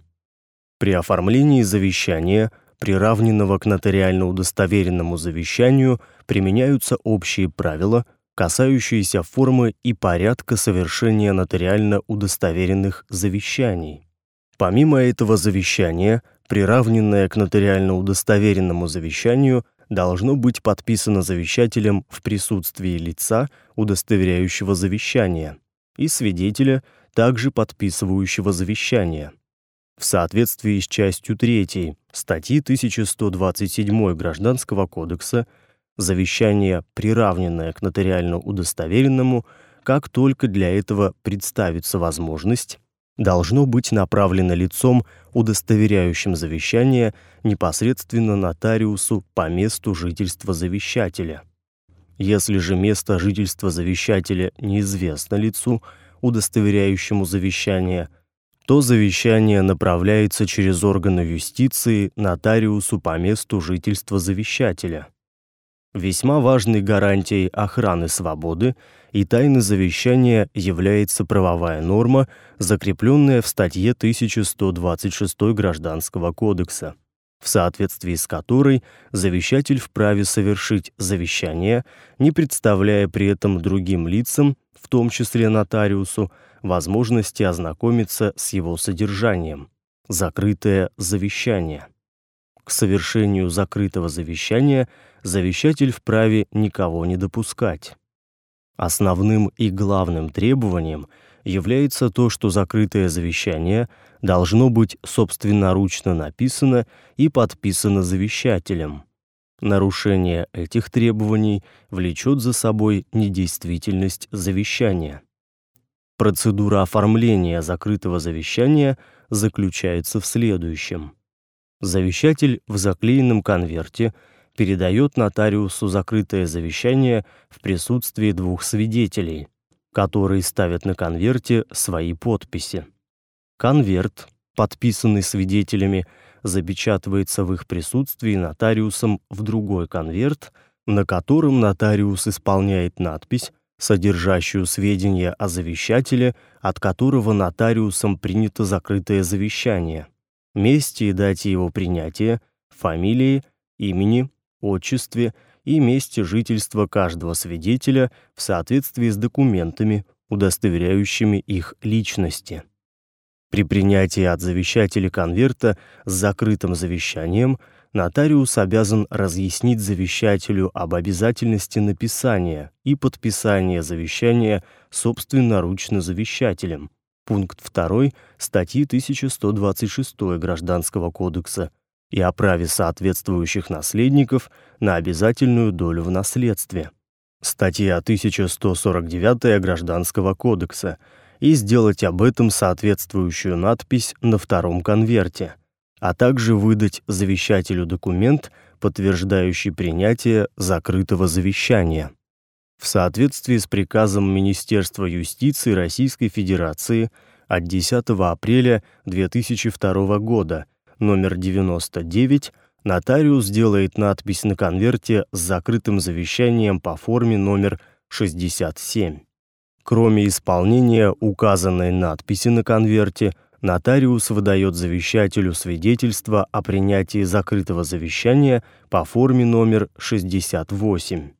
При оформлении завещания, приравненного к нотариально удостоверенному завещанию, применяются общие правила, касающиеся формы и порядка совершения нотариально удостоверенных завещаний. Помимо этого завещания, приравненное к нотариально удостоверенному завещанию, должно быть подписано завещателем в присутствии лица, удостоверяющего завещание, и свидетеля, также подписывающего завещание. В соответствии с частью 3 статьи 1127 Гражданского кодекса завещание, приравненное к нотариально удостоверенному, как только для этого представится возможность, должно быть направлено лицом, удостоверяющим завещание, непосредственно нотариусу по месту жительства завещателя. Если же место жительства завещателя неизвестно лицу, удостоверяющему завещание, то завещание направляется через органы юстиции нотариусу по месту жительства завещателя. Весьма важной гарантией охраны свободы и тайны завещания является правовая норма, закрепленная в статье 1126 Гражданского кодекса, в соответствии с которой завещатель вправе совершить завещание, не представляя при этом другим лицам, в том числе нотариусу, возможности ознакомиться с его содержанием. Закрытое завещание. К совершению закрытого завещания завещатель вправе никого не допускать. Основным и главным требованием является то, что закрытое завещание должно быть собственноручно написано и подписано завещателем. Нарушение этих требований влечет за собой недействительность завещания. Процедура оформления закрытого завещания заключается в следующем: завещатель в заклеенном конверте передает нотариусу закрытое завещание в присутствии двух свидетелей, которые ставят на конверте свои подписи. Конверт, подписанный свидетелями, запечатывается в их присутствии нотариусом в другой конверт, на котором нотариус исполняет надпись, содержащую сведения о завещателе, от которого нотариусом принято закрытое завещание, месте и дате его принятия, фамилии, имени, отчестве и месте жительства каждого свидетеля в соответствии с документами, удостоверяющими их личности. При принятии от завещателя конверта с закрытым завещанием нотариус обязан разъяснить завещателю об обязательности написания и подписания завещания собственноручно завещателем. Пункт 2 статьи 1126 Гражданского кодекса и о праве соответствующих наследников на обязательную долю в наследстве. Статья 1149 Гражданского кодекса и сделать об этом соответствующую надпись на втором конверте, а также выдать завещателю документ, подтверждающий принятие закрытого завещания. В соответствии с приказом Министерства юстиции Российской Федерации от 10 апреля 2002 года номер 99 нотариус делает надпись на конверте с закрытым завещанием по форме номер 67. Кроме исполнения указанной надписи на конверте, нотариус выдает завещателю свидетельство о принятии закрытого завещания по форме номер 68.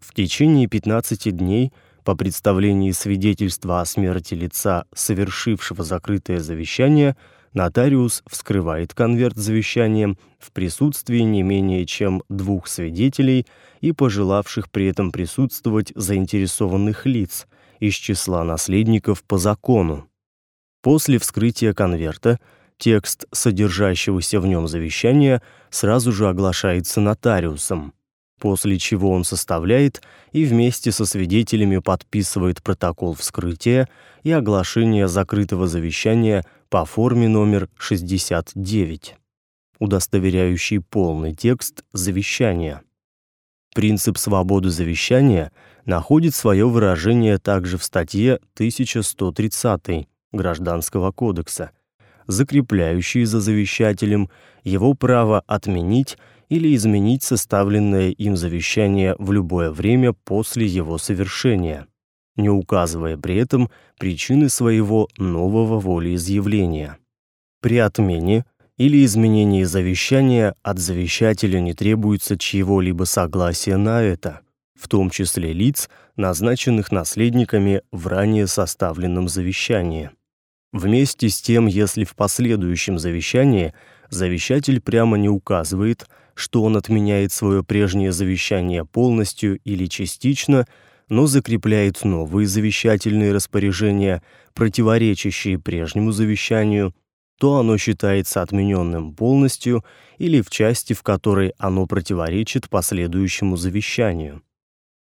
В течение 15 дней по представлении свидетельства о смерти лица, совершившего закрытое завещание, нотариус вскрывает конверт с завещанием в присутствии не менее чем двух свидетелей и пожелавших при этом присутствовать заинтересованных лиц – из числа наследников по закону. После вскрытия конверта текст содержащегося в нем завещания сразу же оглашается нотариусом, после чего он составляет и вместе со свидетелями подписывает протокол вскрытия и оглашения закрытого завещания по форме номер 69, удостоверяющий полный текст завещания. Принцип свободы завещания находит свое выражение также в статье 1130 Гражданского кодекса, закрепляющей за завещателем его право отменить или изменить составленное им завещание в любое время после его совершения, не указывая при этом причины своего нового волеизъявления. При отмене или изменении завещания от завещателя не требуется чьего-либо согласия на это, в том числе лиц, назначенных наследниками в ранее составленном завещании. Вместе с тем, если в последующем завещании завещатель прямо не указывает, что он отменяет свое прежнее завещание полностью или частично, но закрепляет новые завещательные распоряжения, противоречащие прежнему завещанию, то оно считается отмененным полностью или в части, в которой оно противоречит последующему завещанию.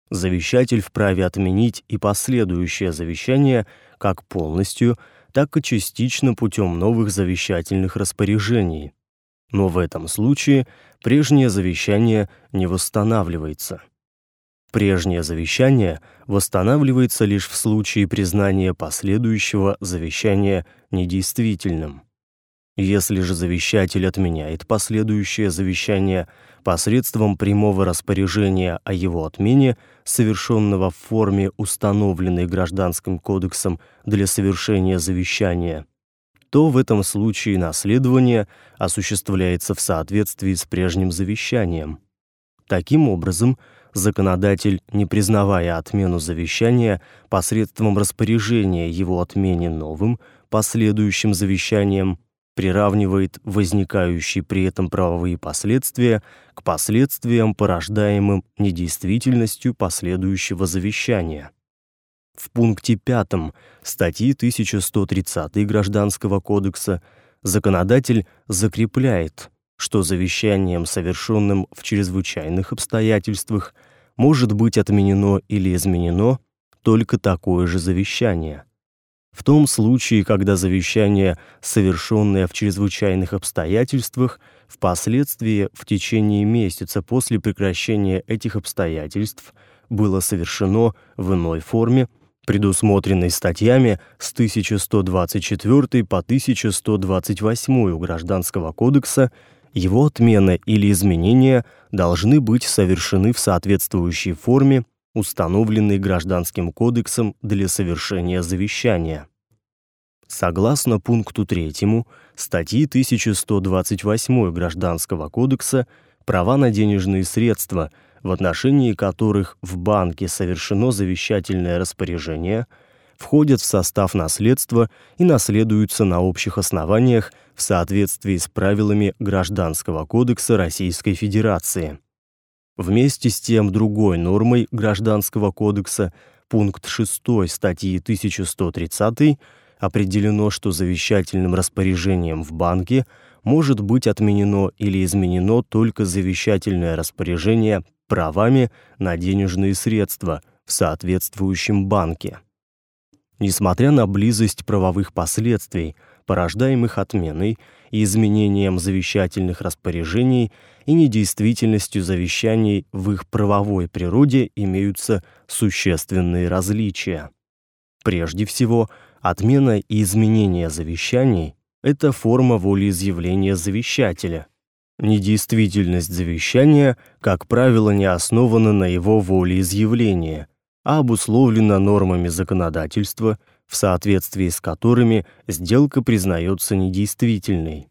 Завещатель вправе отменить и последующее завещание как полностью, так и частично путем новых завещательных распоряжений. Но в этом случае прежнее завещание не восстанавливается. Прежнее завещание восстанавливается лишь в случае признания последующего завещания недействительным. Если же завещатель отменяет последующее завещание посредством прямого распоряжения о его отмене, совершенного в форме, установленной Гражданским кодексом для совершения завещания, то в этом случае наследование осуществляется в соответствии с прежним завещанием. Таким образом, законодатель, не признавая отмену завещания посредством распоряжения его отмене новым, последующим завещанием, приравнивает возникающие при этом правовые последствия к последствиям, порождаемым недействительностью последующего завещания. В пункте 5 статьи 1130 Гражданского кодекса законодатель закрепляет, что завещанием, совершенным в чрезвычайных обстоятельствах, может быть отменено или изменено только такое же завещание. В том случае, когда завещание, совершенное в чрезвычайных обстоятельствах, впоследствии в течение месяца после прекращения этих обстоятельств было совершено в иной форме, предусмотренной статьями с 1124 по 1128 Гражданского кодекса, его отмена или изменения должны быть совершены в соответствующей форме, установленной Гражданским кодексом для совершения завещания. Согласно пункту 3 статьи 1128 Гражданского кодекса, права на денежные средства – в отношении которых в банке совершено завещательное распоряжение, входят в состав наследства и наследуются на общих основаниях в соответствии с правилами Гражданского кодекса Российской Федерации. Вместе с тем другой нормой Гражданского кодекса, пункт 6 статьи 1130 определено, что завещательным распоряжением в банке может быть отменено или изменено только завещательное распоряжение правами на денежные средства в соответствующем банке. Несмотря на близость правовых последствий, порождаемых отменой и изменением завещательных распоряжений и недействительностью завещаний в их правовой природе имеются существенные различия. Прежде всего, отмена и изменение завещаний это форма волеизъявления завещателя, Недействительность завещания, как правило, не основана на его волеизъявлении, а обусловлена нормами законодательства, в соответствии с которыми сделка признается недействительной.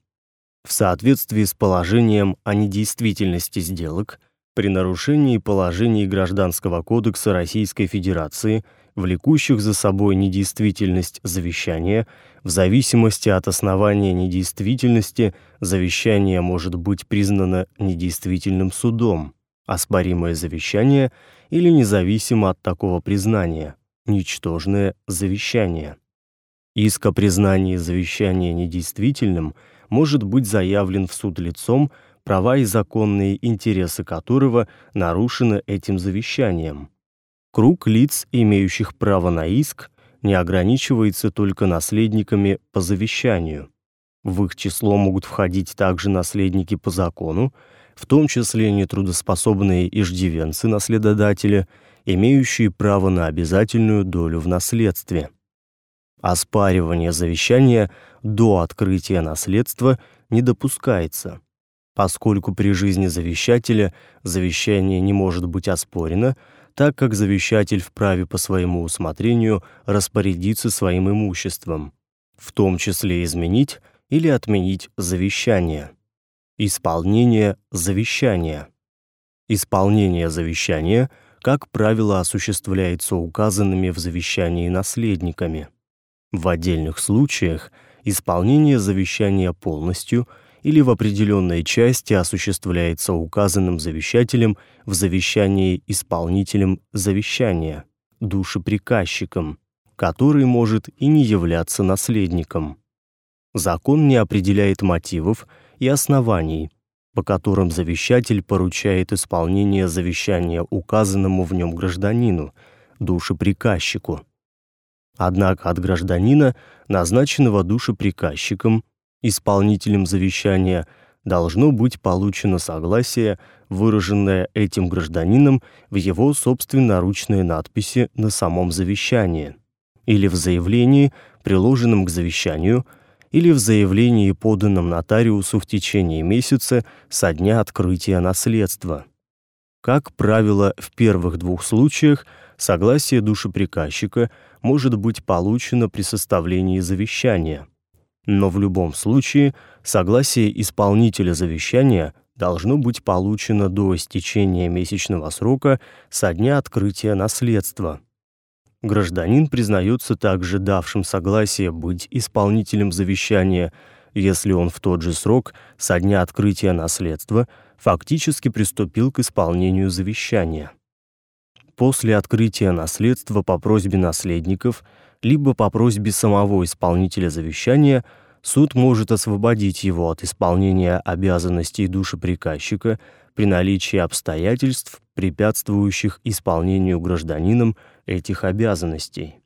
В соответствии с положением о недействительности сделок при нарушении положений Гражданского кодекса Российской Федерации влекущих за собой недействительность завещания, в зависимости от основания недействительности завещание может быть признано недействительным судом, оспоримое завещание или независимо от такого признания, ничтожное завещание. Иск о признании завещания недействительным может быть заявлен в суд лицом, права и законные интересы которого нарушены этим завещанием Круг лиц, имеющих право на иск, не ограничивается только наследниками по завещанию. В их число могут входить также наследники по закону, в том числе нетрудоспособные иждивенцы наследодателя, имеющие право на обязательную долю в наследстве. Оспаривание завещания до открытия наследства не допускается, поскольку при жизни завещателя завещание не может быть оспорено, так как завещатель вправе по своему усмотрению распорядиться своим имуществом, в том числе изменить или отменить завещание. Исполнение завещания. Исполнение завещания, как правило, осуществляется указанными в завещании наследниками. В отдельных случаях исполнение завещания полностью – или в определенной части осуществляется указанным завещателем в завещании исполнителем завещания, душеприказчиком, который может и не являться наследником. Закон не определяет мотивов и оснований, по которым завещатель поручает исполнение завещания указанному в нем гражданину, душеприказчику. Однако от гражданина, назначенного душеприказчиком, исполнителем завещания должно быть получено согласие, выраженное этим гражданином в его собственноручной надписи на самом завещании или в заявлении, приложенном к завещанию, или в заявлении, поданном нотариусу в течение месяца со дня открытия наследства. Как правило, в первых двух случаях согласие душеприказчика может быть получено при составлении завещания – но в любом случае согласие исполнителя завещания должно быть получено до истечения месячного срока со дня открытия наследства. Гражданин признается также давшим согласие быть исполнителем завещания, если он в тот же срок со дня открытия наследства фактически приступил к исполнению завещания. После открытия наследства по просьбе наследников либо по просьбе самого исполнителя завещания суд может освободить его от исполнения обязанностей душеприказчика при наличии обстоятельств, препятствующих исполнению гражданином этих обязанностей.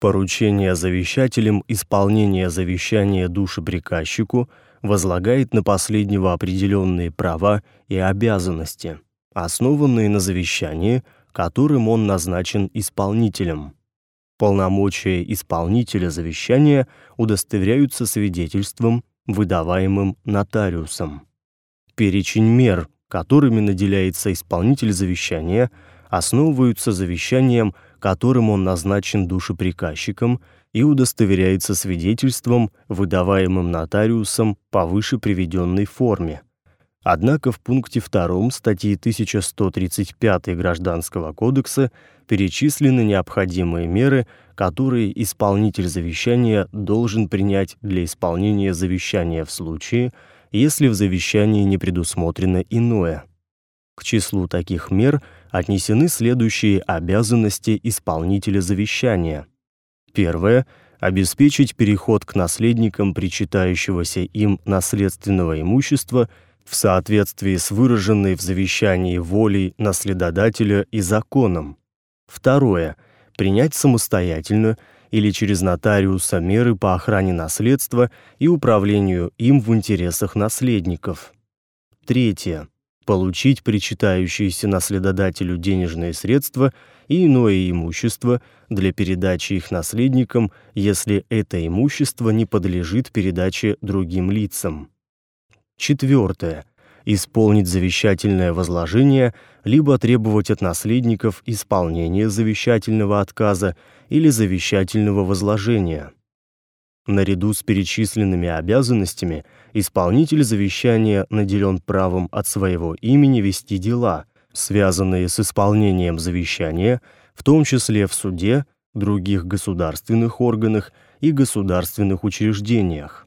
Поручение завещателем исполнения завещания душеприказчику возлагает на последнего определенные права и обязанности, основанные на завещании, которым он назначен исполнителем. Полномочия исполнителя завещания удостоверяются свидетельством, выдаваемым нотариусом. Перечень мер, которыми наделяется исполнитель завещания, основываются завещанием, которым он назначен душеприказчиком и удостоверяется свидетельством, выдаваемым нотариусом по выше приведенной форме. Однако в пункте 2 статьи 1135 Гражданского кодекса перечислены необходимые меры, которые исполнитель завещания должен принять для исполнения завещания в случае, если в завещании не предусмотрено иное. К числу таких мер отнесены следующие обязанности исполнителя завещания. Первое обеспечить переход к наследникам причитающегося им наследственного имущества в соответствии с выраженной в завещании волей наследодателя и законом. Второе принять самостоятельно или через нотариуса меры по охране наследства и управлению им в интересах наследников. Третье получить причитающиеся наследодателю денежные средства и иное имущество для передачи их наследникам, если это имущество не подлежит передаче другим лицам. Четвертое исполнить завещательное возложение, либо требовать от наследников исполнения завещательного отказа или завещательного возложения. Наряду с перечисленными обязанностями исполнитель завещания наделен правом от своего имени вести дела, связанные с исполнением завещания, в том числе в суде, других государственных органах и государственных учреждениях.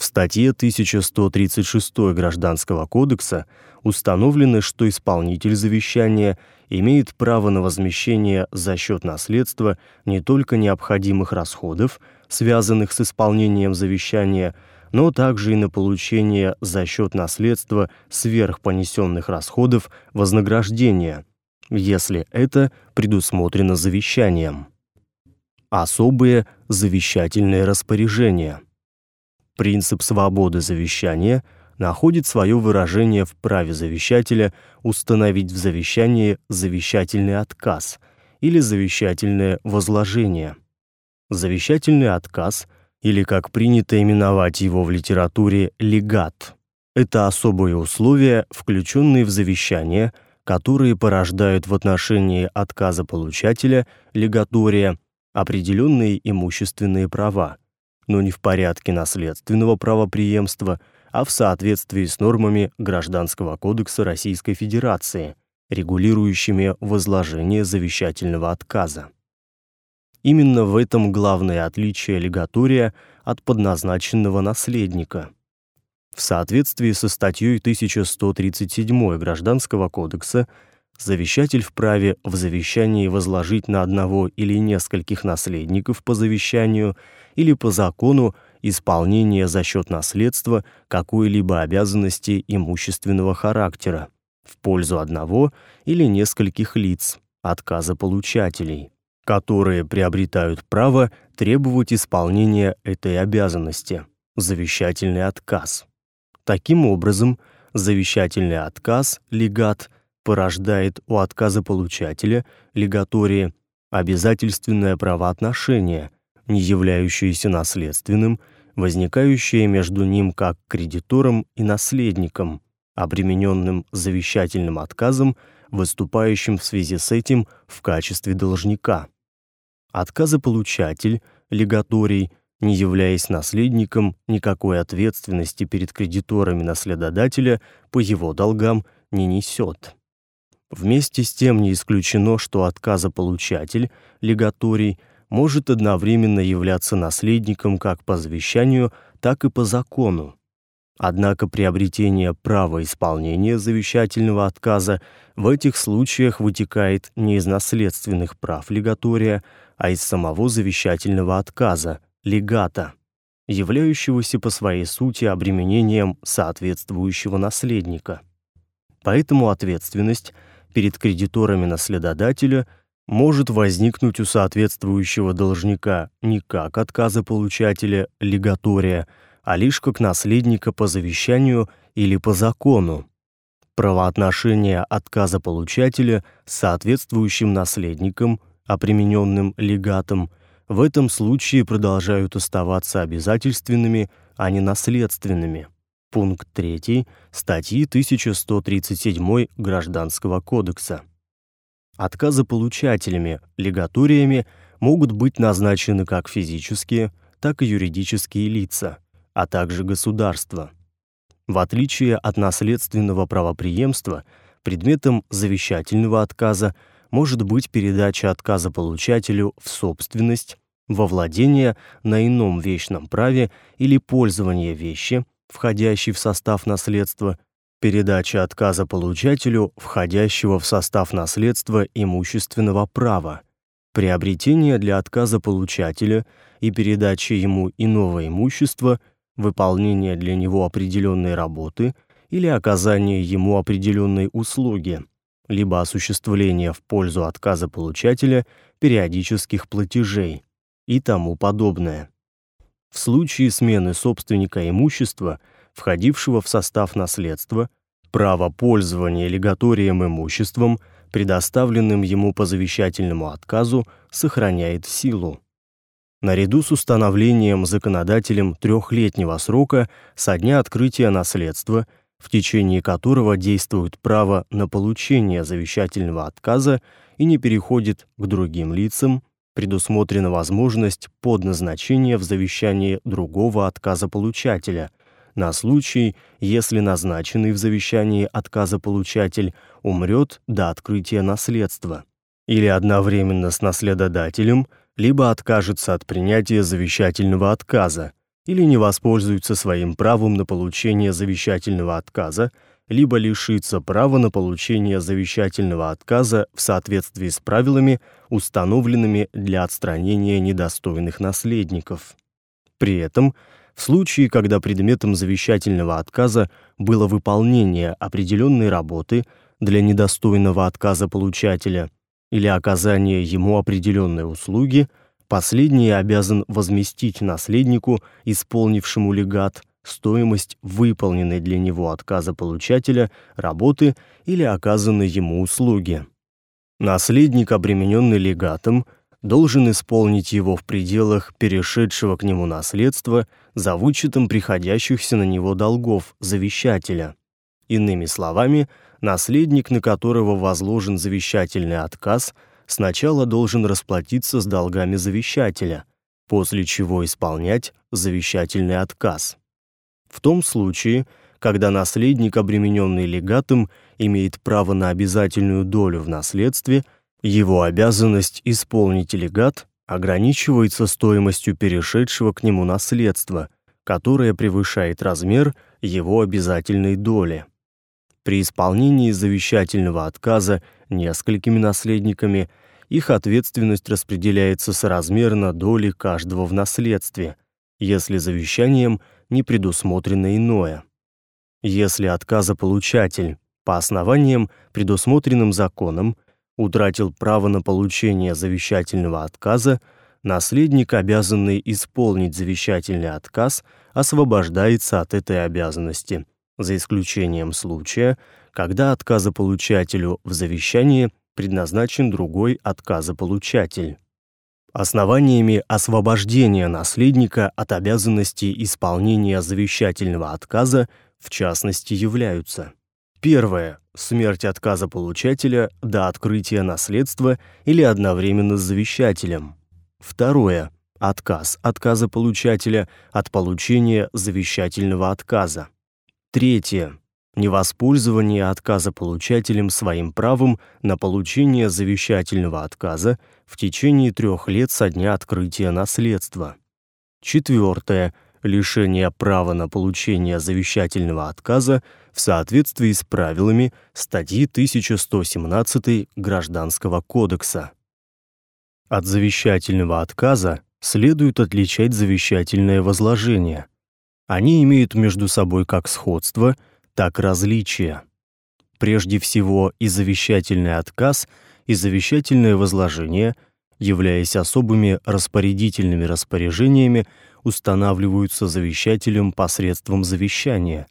В статье 1136 Гражданского кодекса установлено, что исполнитель завещания имеет право на возмещение за счет наследства не только необходимых расходов, связанных с исполнением завещания, но также и на получение за счет наследства сверхпонесенных расходов вознаграждения, если это предусмотрено завещанием. Особые завещательные распоряжения. Принцип свободы завещания находит свое выражение в праве завещателя установить в завещании завещательный отказ или завещательное возложение. Завещательный отказ, или как принято именовать его в литературе легат, это особые условия, включенные в завещание, которые порождают в отношении отказа получателя легатория определенные имущественные права, но не в порядке наследственного правопреемства, а в соответствии с нормами Гражданского кодекса Российской Федерации, регулирующими возложение завещательного отказа. Именно в этом главное отличие легатория от подназначенного наследника. В соответствии со статьей 1137 Гражданского кодекса завещатель вправе в завещании возложить на одного или нескольких наследников по завещанию или по закону исполнение за счет наследства какой-либо обязанности имущественного характера в пользу одного или нескольких лиц, отказа получателей которые приобретают право требовать исполнения этой обязанности. Завещательный отказ. Таким образом, завещательный отказ легат порождает у отказа получателя легатории обязательственное правоотношение, не являющееся наследственным, возникающее между ним как кредитором и наследником, обремененным завещательным отказом выступающим в связи с этим в качестве должника. Отказополучатель, легаторий, не являясь наследником, никакой ответственности перед кредиторами наследодателя по его долгам не несет. Вместе с тем не исключено, что отказополучатель, легаторий, может одновременно являться наследником как по завещанию, так и по закону. Однако приобретение права исполнения завещательного отказа в этих случаях вытекает не из наследственных прав легатория, а из самого завещательного отказа легата, являющегося по своей сути обременением соответствующего наследника. Поэтому ответственность перед кредиторами наследодателя может возникнуть у соответствующего должника не как отказа получателя легатория, а лишь как наследника по завещанию или по закону. Правоотношения отказа получателя с соответствующим наследником, опремененным легатом, в этом случае продолжают оставаться обязательственными, а не наследственными. Пункт 3 статьи 1137 Гражданского кодекса. Отказополучателями, легаториями могут быть назначены как физические, так и юридические лица – а также государства. В отличие от наследственного правопреемства, предметом завещательного отказа может быть передача отказа получателю в собственность, во владение на ином вечном праве или пользование вещи, входящей в состав наследства, передача отказа получателю входящего в состав наследства имущественного права, приобретение для отказа получателя и передача ему иного имущества выполнение для него определенной работы или оказание ему определенной услуги, либо осуществление в пользу отказа получателя периодических платежей и тому подобное. В случае смены собственника имущества, входившего в состав наследства, право пользования легаторием имуществом, предоставленным ему по завещательному отказу, сохраняет силу. Наряду с установлением законодателем трехлетнего срока со дня открытия наследства, в течение которого действует право на получение завещательного отказа и не переходит к другим лицам, предусмотрена возможность подназначения в завещании другого отказополучателя на случай, если назначенный в завещании отказополучатель умрет до открытия наследства или одновременно с наследодателем – либо откажется от принятия завещательного отказа, или не воспользуется своим правом на получение завещательного отказа, либо лишится права на получение завещательного отказа в соответствии с правилами, установленными для отстранения недостойных наследников. При этом, случае, когда предметом завещательного отказа было выполнение определенной работы для недостойного отказа получателя, или оказание ему определенной услуги, последний обязан возместить наследнику, исполнившему легат, стоимость выполненной для него отказа получателя работы или оказанной ему услуги. Наследник, обремененный легатом, должен исполнить его в пределах перешедшего к нему наследства за вычетом приходящихся на него долгов завещателя. Иными словами, наследник, на которого возложен завещательный отказ, сначала должен расплатиться с долгами завещателя, после чего исполнять завещательный отказ. В том случае, когда наследник, обремененный легатом, имеет право на обязательную долю в наследстве, его обязанность исполнить легат ограничивается стоимостью перешедшего к нему наследства, которое превышает размер его обязательной доли. При исполнении завещательного отказа несколькими наследниками их ответственность распределяется соразмерно доли каждого в наследстве, если завещанием не предусмотрено иное. Если отказополучатель по основаниям, предусмотренным законом, утратил право на получение завещательного отказа, наследник, обязанный исполнить завещательный отказ, освобождается от этой обязанности за исключением случая, когда отказополучателю в завещании предназначен другой отказополучатель. Основаниями освобождения наследника от обязанности исполнения завещательного отказа в частности являются: первое смерть отказополучателя до открытия наследства или одновременно с завещателем. Второе отказ отказополучателя от получения завещательного отказа. Третье. Невоспользование отказа получателем своим правом на получение завещательного отказа в течение трех лет со дня открытия наследства. Четвертое. Лишение права на получение завещательного отказа в соответствии с правилами статьи 1117 Гражданского кодекса. От завещательного отказа следует отличать завещательное возложение. Они имеют между собой как сходство, так различия. Прежде всего, и завещательный отказ, и завещательное возложение, являясь особыми распорядительными распоряжениями, устанавливаются завещателем посредством завещания.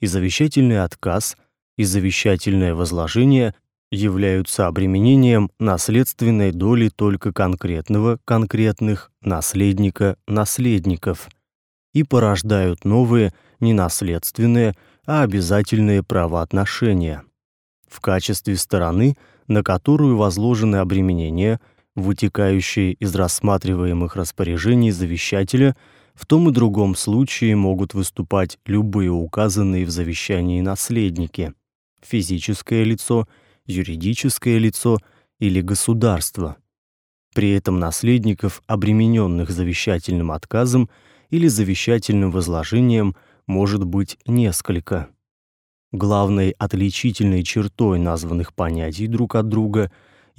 И завещательный отказ, и завещательное возложение являются обременением наследственной доли только конкретного, конкретных наследника, наследников и порождают новые не наследственные, а обязательные правоотношения. В качестве стороны, на которую возложены обременения, вытекающие из рассматриваемых распоряжений завещателя, в том и другом случае могут выступать любые указанные в завещании наследники: физическое лицо, юридическое лицо или государство. При этом наследников, обремененных завещательным отказом или завещательным возложением, может быть несколько. Главной отличительной чертой названных понятий друг от друга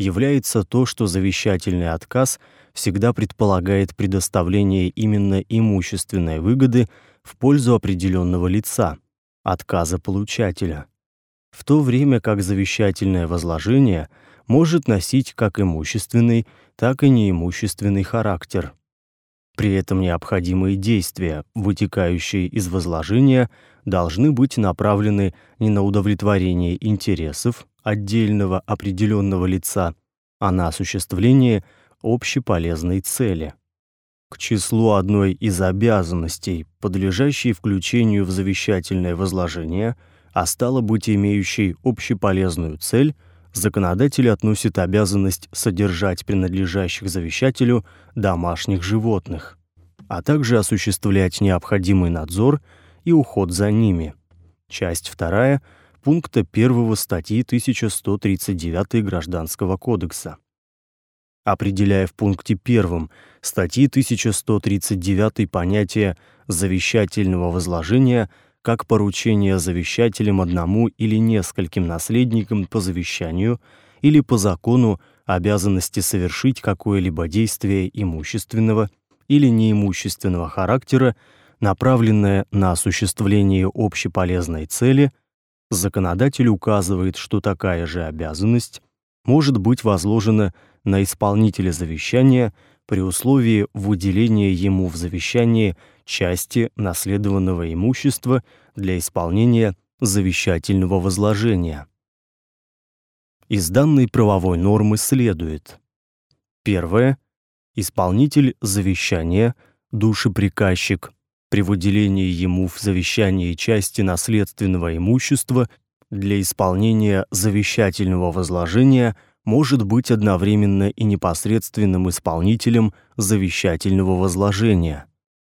является то, что завещательный отказ всегда предполагает предоставление именно имущественной выгоды в пользу определенного лица, отказа получателя в то время как завещательное возложение может носить как имущественный, так и неимущественный характер. При этом необходимые действия, вытекающие из возложения, должны быть направлены не на удовлетворение интересов отдельного определенного лица, а на осуществление общеполезной цели. К числу одной из обязанностей, подлежащей включению в завещательное возложение – а стало быть имеющей общеполезную цель, законодатель относит обязанность содержать принадлежащих завещателю домашних животных, а также осуществлять необходимый надзор и уход за ними. Часть 2 пункта 1 статьи 1139 Гражданского кодекса. Определяя в пункте 1 статьи 1139 понятие завещательного возложения – как поручение завещателям одному или нескольким наследникам по завещанию или по закону обязанности совершить какое-либо действие имущественного или неимущественного характера, направленное на осуществление общеполезной цели, законодатель указывает, что такая же обязанность может быть возложена на исполнителя завещания при условии выделения ему в завещании части наследованного имущества для исполнения завещательного возложения. Из данной правовой нормы следует: первое исполнитель завещания, душеприказчик при выделении ему в завещании части наследственного имущества для исполнения завещательного возложения может быть одновременно и непосредственным исполнителем завещательного возложения.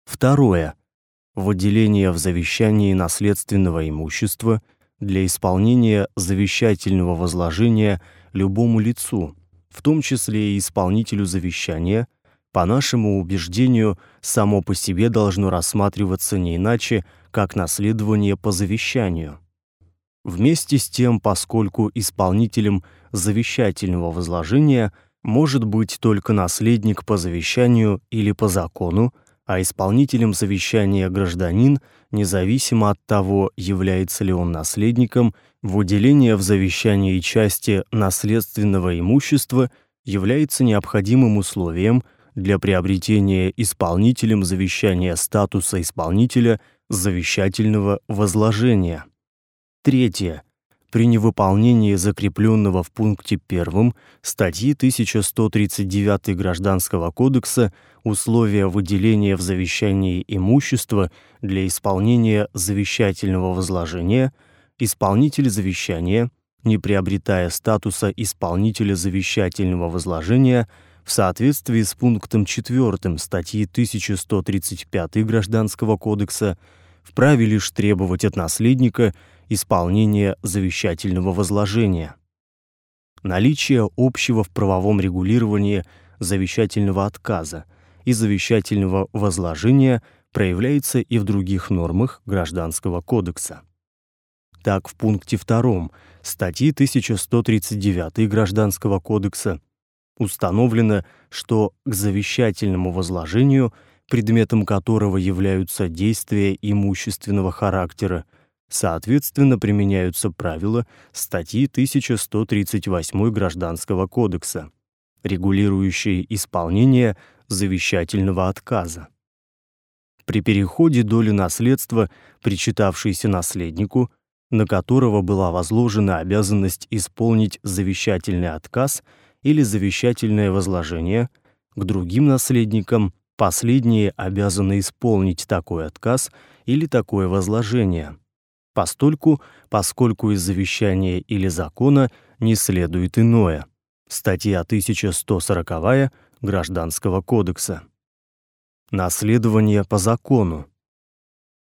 Второе. Выделение в завещании наследственного имущества для исполнения завещательного возложения любому лицу, в том числе и исполнителю завещания, по нашему убеждению, само по себе должно рассматриваться не иначе, как наследование по завещанию. Вместе с тем, поскольку исполнителем завещательного возложения может быть только наследник по завещанию или по закону, а исполнителем завещания гражданин, независимо от того, является ли он наследником, в уделение в завещании части наследственного имущества является необходимым условием для приобретения исполнителем завещания статуса исполнителя завещательного возложения. Третье при невыполнении закрепленного в пункте 1 статьи 1139 Гражданского кодекса условия выделения в завещании имущества для исполнения завещательного возложения, исполнитель завещания, не приобретая статуса исполнителя завещательного возложения, в соответствии с пунктом 4 статьи 1135 Гражданского кодекса, вправе лишь требовать от наследника исполнения завещательного возложения. Наличие общего в правовом регулировании завещательного отказа и завещательного возложения проявляется и в других нормах Гражданского кодекса. Так, в пункте 2 статьи 1139 Гражданского кодекса установлено, что к завещательному возложению, предметом которого являются действия имущественного характера, соответственно применяются правила статьи 1138 Гражданского кодекса, регулирующие исполнение завещательного отказа. При переходе доли наследства, причитавшейся наследнику, на которого была возложена обязанность исполнить завещательный отказ или завещательное возложение, к другим наследникам последние обязаны исполнить такой отказ или такое возложение, постольку, поскольку из завещания или закона не следует иное. Статья 1140 Гражданского кодекса. Наследование по закону.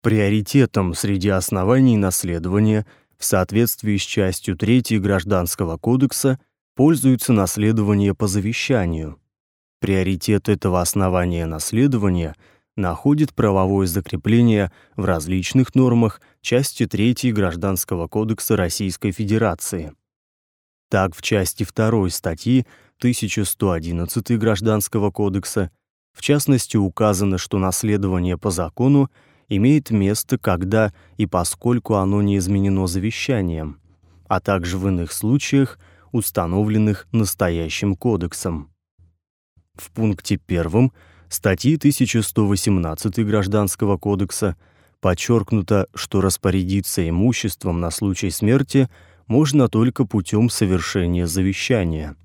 Приоритетом среди оснований наследования в соответствии с частью 3 Гражданского кодекса пользуется наследование по завещанию. Приоритет этого основания наследования находит правовое закрепление в различных нормах части 3 Гражданского кодекса Российской Федерации. Так, в части 2 статьи 1111 Гражданского кодекса в частности указано, что наследование по закону имеет место, когда и поскольку оно не изменено завещанием, а также в иных случаях, установленных настоящим кодексом. В пункте 1 статьи 1118 Гражданского кодекса подчеркнуто, что распорядиться имуществом на случай смерти можно только путем совершения завещания.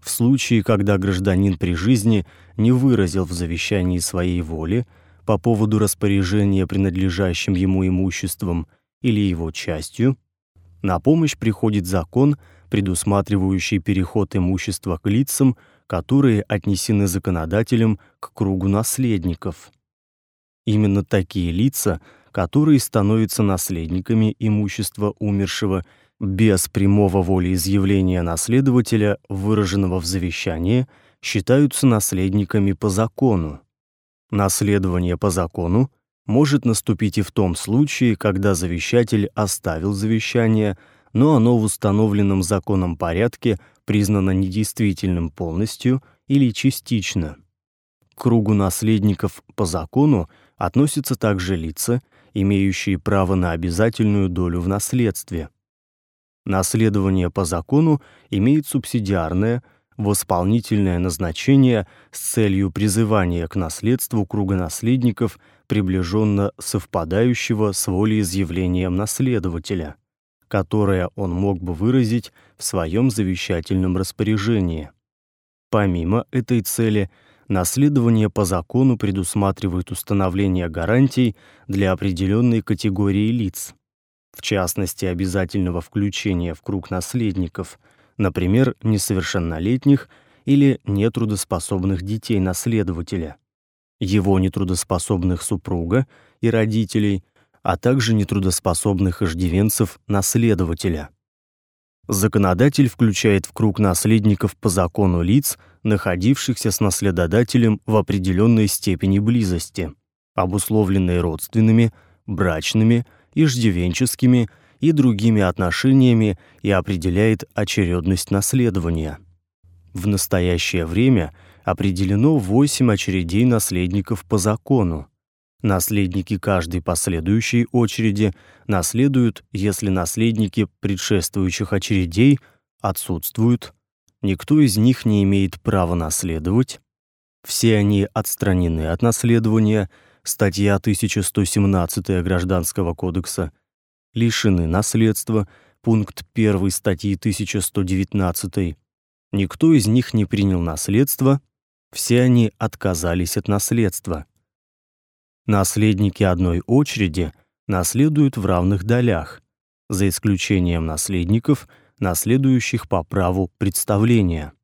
В случае, когда гражданин при жизни не выразил в завещании своей воли, по поводу распоряжения принадлежащим ему имуществом или его частью, на помощь приходит закон, предусматривающий переход имущества к лицам, которые отнесены законодателем к кругу наследников. Именно такие лица, которые становятся наследниками имущества умершего без прямого волеизъявления наследователя, выраженного в завещании, считаются наследниками по закону. Наследование по закону может наступить и в том случае, когда завещатель оставил завещание, но оно в установленном законом порядке признано недействительным полностью или частично. К кругу наследников по закону относятся также лица, имеющие право на обязательную долю в наследстве. Наследование по закону имеет субсидиарное, восполнительное назначение с целью призывания к наследству круга наследников, приближенно совпадающего с волеизъявлением наследователя, которое он мог бы выразить в своем завещательном распоряжении. Помимо этой цели, наследование по закону предусматривает установление гарантий для определенной категории лиц, в частности, обязательного включения в круг наследников – например, несовершеннолетних или нетрудоспособных детей наследователя, его нетрудоспособных супруга и родителей, а также нетрудоспособных иждивенцев наследователя. Законодатель включает в круг наследников по закону лиц, находившихся с наследодателем в определенной степени близости, обусловленной родственными, брачными, иждивенческими и другими отношениями и определяет очередность наследования. В настоящее время определено 8 очередей наследников по закону. Наследники каждой последующей очереди наследуют, если наследники предшествующих очередей отсутствуют, никто из них не имеет права наследовать, все они отстранены от наследования, статья 1117 Гражданского кодекса – лишены наследства, пункт 1 статьи 1119. Никто из них не принял наследство, все они отказались от наследства. Наследники одной очереди наследуют в равных долях, за исключением наследников, наследующих по праву представления.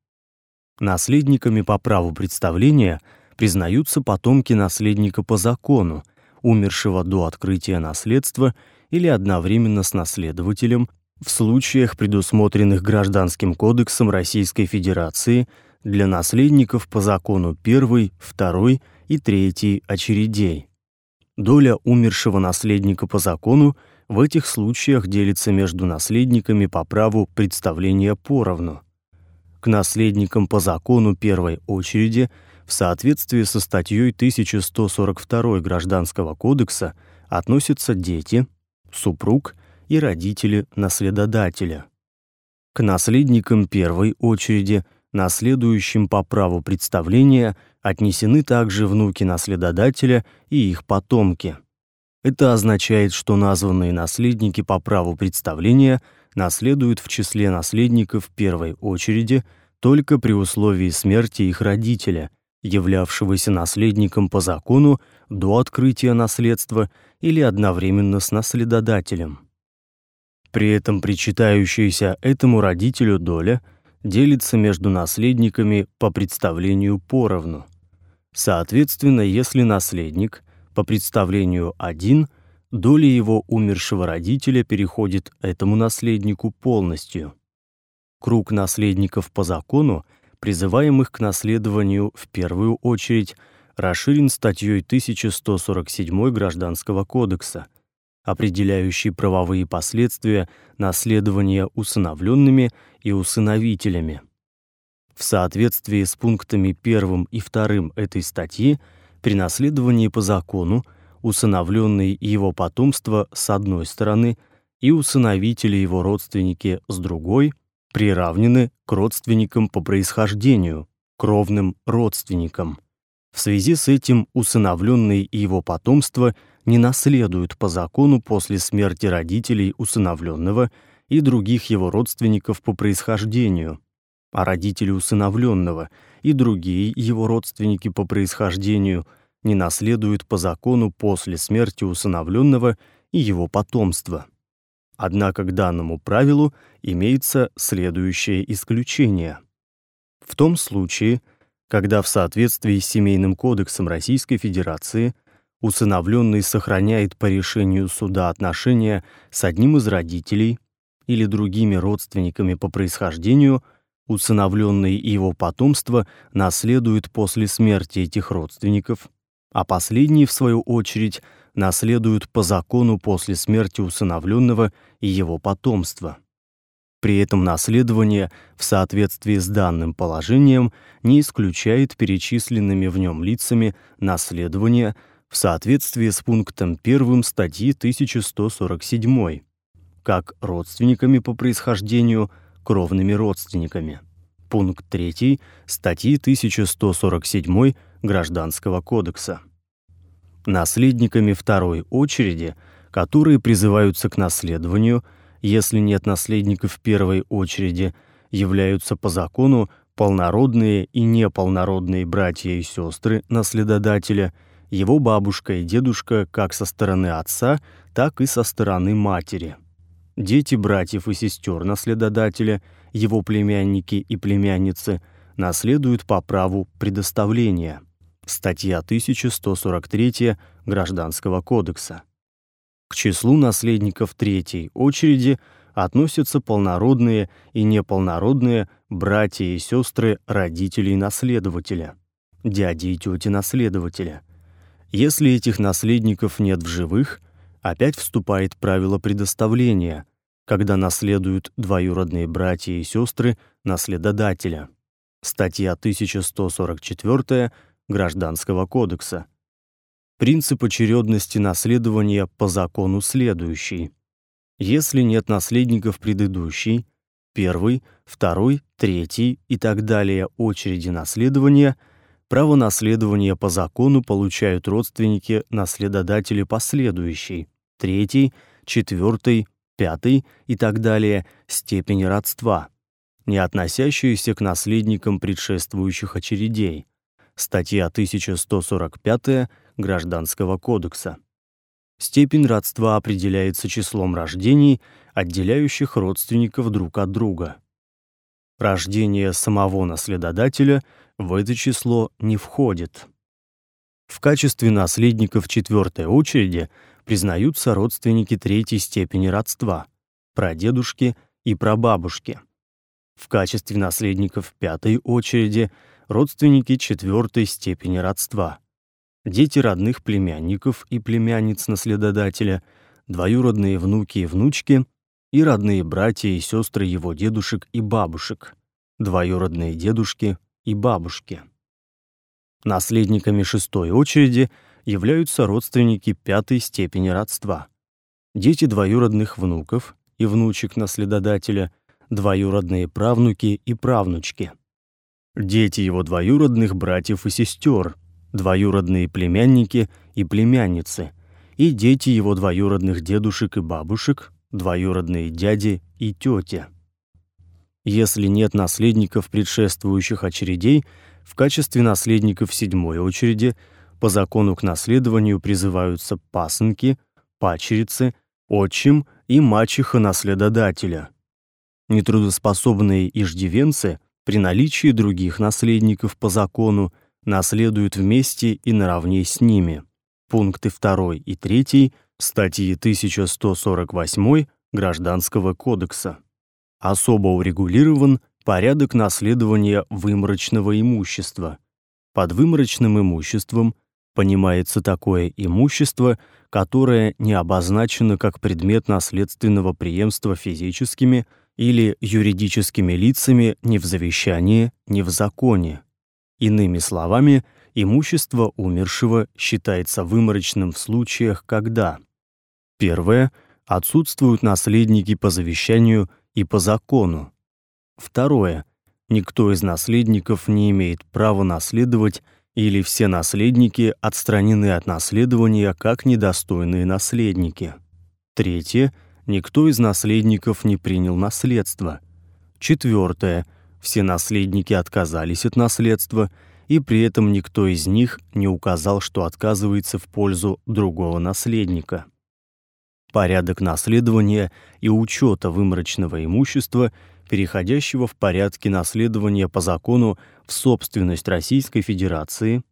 Наследниками по праву представления признаются потомки наследника по закону, умершего до открытия наследства или одновременно с наследователем в случаях, предусмотренных Гражданским кодексом Российской Федерации для наследников по закону 1, 2 и третьей очередей. Доля умершего наследника по закону в этих случаях делится между наследниками по праву представления поровну. К наследникам по закону первой очереди в соответствии со статьей 1142 Гражданского кодекса относятся дети, супруг и родители наследодателя. К наследникам первой очереди, наследующим по праву представления, отнесены также внуки наследодателя и их потомки. Это означает, что названные наследники по праву представления наследуют в числе наследников первой очереди только при условии смерти их родителя, являвшегося наследником по закону до открытия наследства или одновременно с наследодателем. При этом причитающаяся этому родителю доля делится между наследниками по представлению поровну. Соответственно, если наследник по представлению один, доля его умершего родителя переходит этому наследнику полностью. Круг наследников по закону, призываемых к наследованию в первую очередь, расширен статьей 1147 Гражданского кодекса – определяющий правовые последствия наследования усыновленными и усыновителями. В соответствии с пунктами 1 и 2 этой статьи, при наследовании по закону усыновленный и его потомство с одной стороны и усыновители его родственники с другой приравнены к родственникам по происхождению, кровным родственникам. В связи с этим усыновленный и его потомство не наследуют по закону после смерти родителей усыновленного и других его родственников по происхождению, а родители усыновленного и другие его родственники по происхождению не наследуют по закону после смерти усыновленного и его потомства. Однако к данному правилу имеется следующее исключение. В том случае, когда в соответствии с Семейным кодексом Российской Федерации усыновленный сохраняет по решению суда отношения с одним из родителей или другими родственниками по происхождению, усыновленный и его потомство наследуют после смерти этих родственников, а последние в свою очередь наследуют по закону после смерти усыновленного и его потомства. При этом наследование в соответствии с данным положением не исключает перечисленными в нем лицами наследование в соответствии с пунктом 1 статьи 1147, как родственниками по происхождению, кровными родственниками. Пункт 3 статьи 1147 Гражданского кодекса. Наследниками второй очереди, которые призываются к наследованию – если нет наследников первой очереди, являются по закону полнородные и неполнородные братья и сестры наследодателя, его бабушка и дедушка как со стороны отца, так и со стороны матери. Дети братьев и сестер наследодателя, его племянники и племянницы наследуют по праву предоставления. Статья 1143 Гражданского кодекса. К числу наследников третьей очереди относятся полнородные и неполнородные братья и сестры родителей наследователя, дяди и тети наследователя. Если этих наследников нет в живых, опять вступает правило предоставления, когда наследуют двоюродные братья и сестры наследодателя. Статья 1144 Гражданского кодекса. Принцип очередности наследования по закону следующий: если нет наследников предыдущей, первый, второй, третий и так далее очереди наследования, право наследования по закону получают родственники наследодателя последующей, третий, четвертый, пятый и так далее степени родства, не относящиеся к наследникам предшествующих очередей. Статья 1145 Гражданского кодекса. Степень родства определяется числом рождений, отделяющих родственников друг от друга. Рождение самого наследодателя в это число не входит. В качестве наследников четвертой очереди признаются родственники третьей степени родства: прадедушки и прабабушки. В качестве наследников пятой очереди родственники четвертой степени родства: дети родных племянников и племянниц наследодателя, двоюродные внуки и внучки и родные братья и сестры его дедушек и бабушек, двоюродные дедушки и бабушки. Наследниками шестой очереди являются родственники пятой степени родства. Дети двоюродных внуков и внучек наследодателя, двоюродные правнуки и правнучки. Дети его двоюродных братьев и сестер, двоюродные племянники и племянницы, и дети его двоюродных дедушек и бабушек, двоюродные дяди и тети. Если нет наследников предшествующих очередей, в качестве наследников седьмой очереди по закону к наследованию призываются пасынки, пачерицы, отчим и мачеха наследодателя. Нетрудоспособные иждивенцы при наличии других наследников по закону наследуют вместе и наравне с ними. Пункты 2 и 3 статьи 1148 Гражданского кодекса. Особо урегулирован порядок наследования выморочного имущества. Под выморочным имуществом понимается такое имущество, которое не обозначено как предмет наследственного преемства физическими или юридическими лицами ни в завещании, ни в законе. Иными словами, имущество умершего считается выморочным в случаях, когда первое отсутствуют наследники по завещанию и по закону. Второе никто из наследников не имеет права наследовать или все наследники отстранены от наследования как недостойные наследники. Третье никто из наследников не принял наследство. Четвертое все наследники отказались от наследства, и при этом никто из них не указал, что отказывается в пользу другого наследника. Порядок наследования и учета выморочного имущества, переходящего в порядке наследования по закону в собственность Российской Федерации,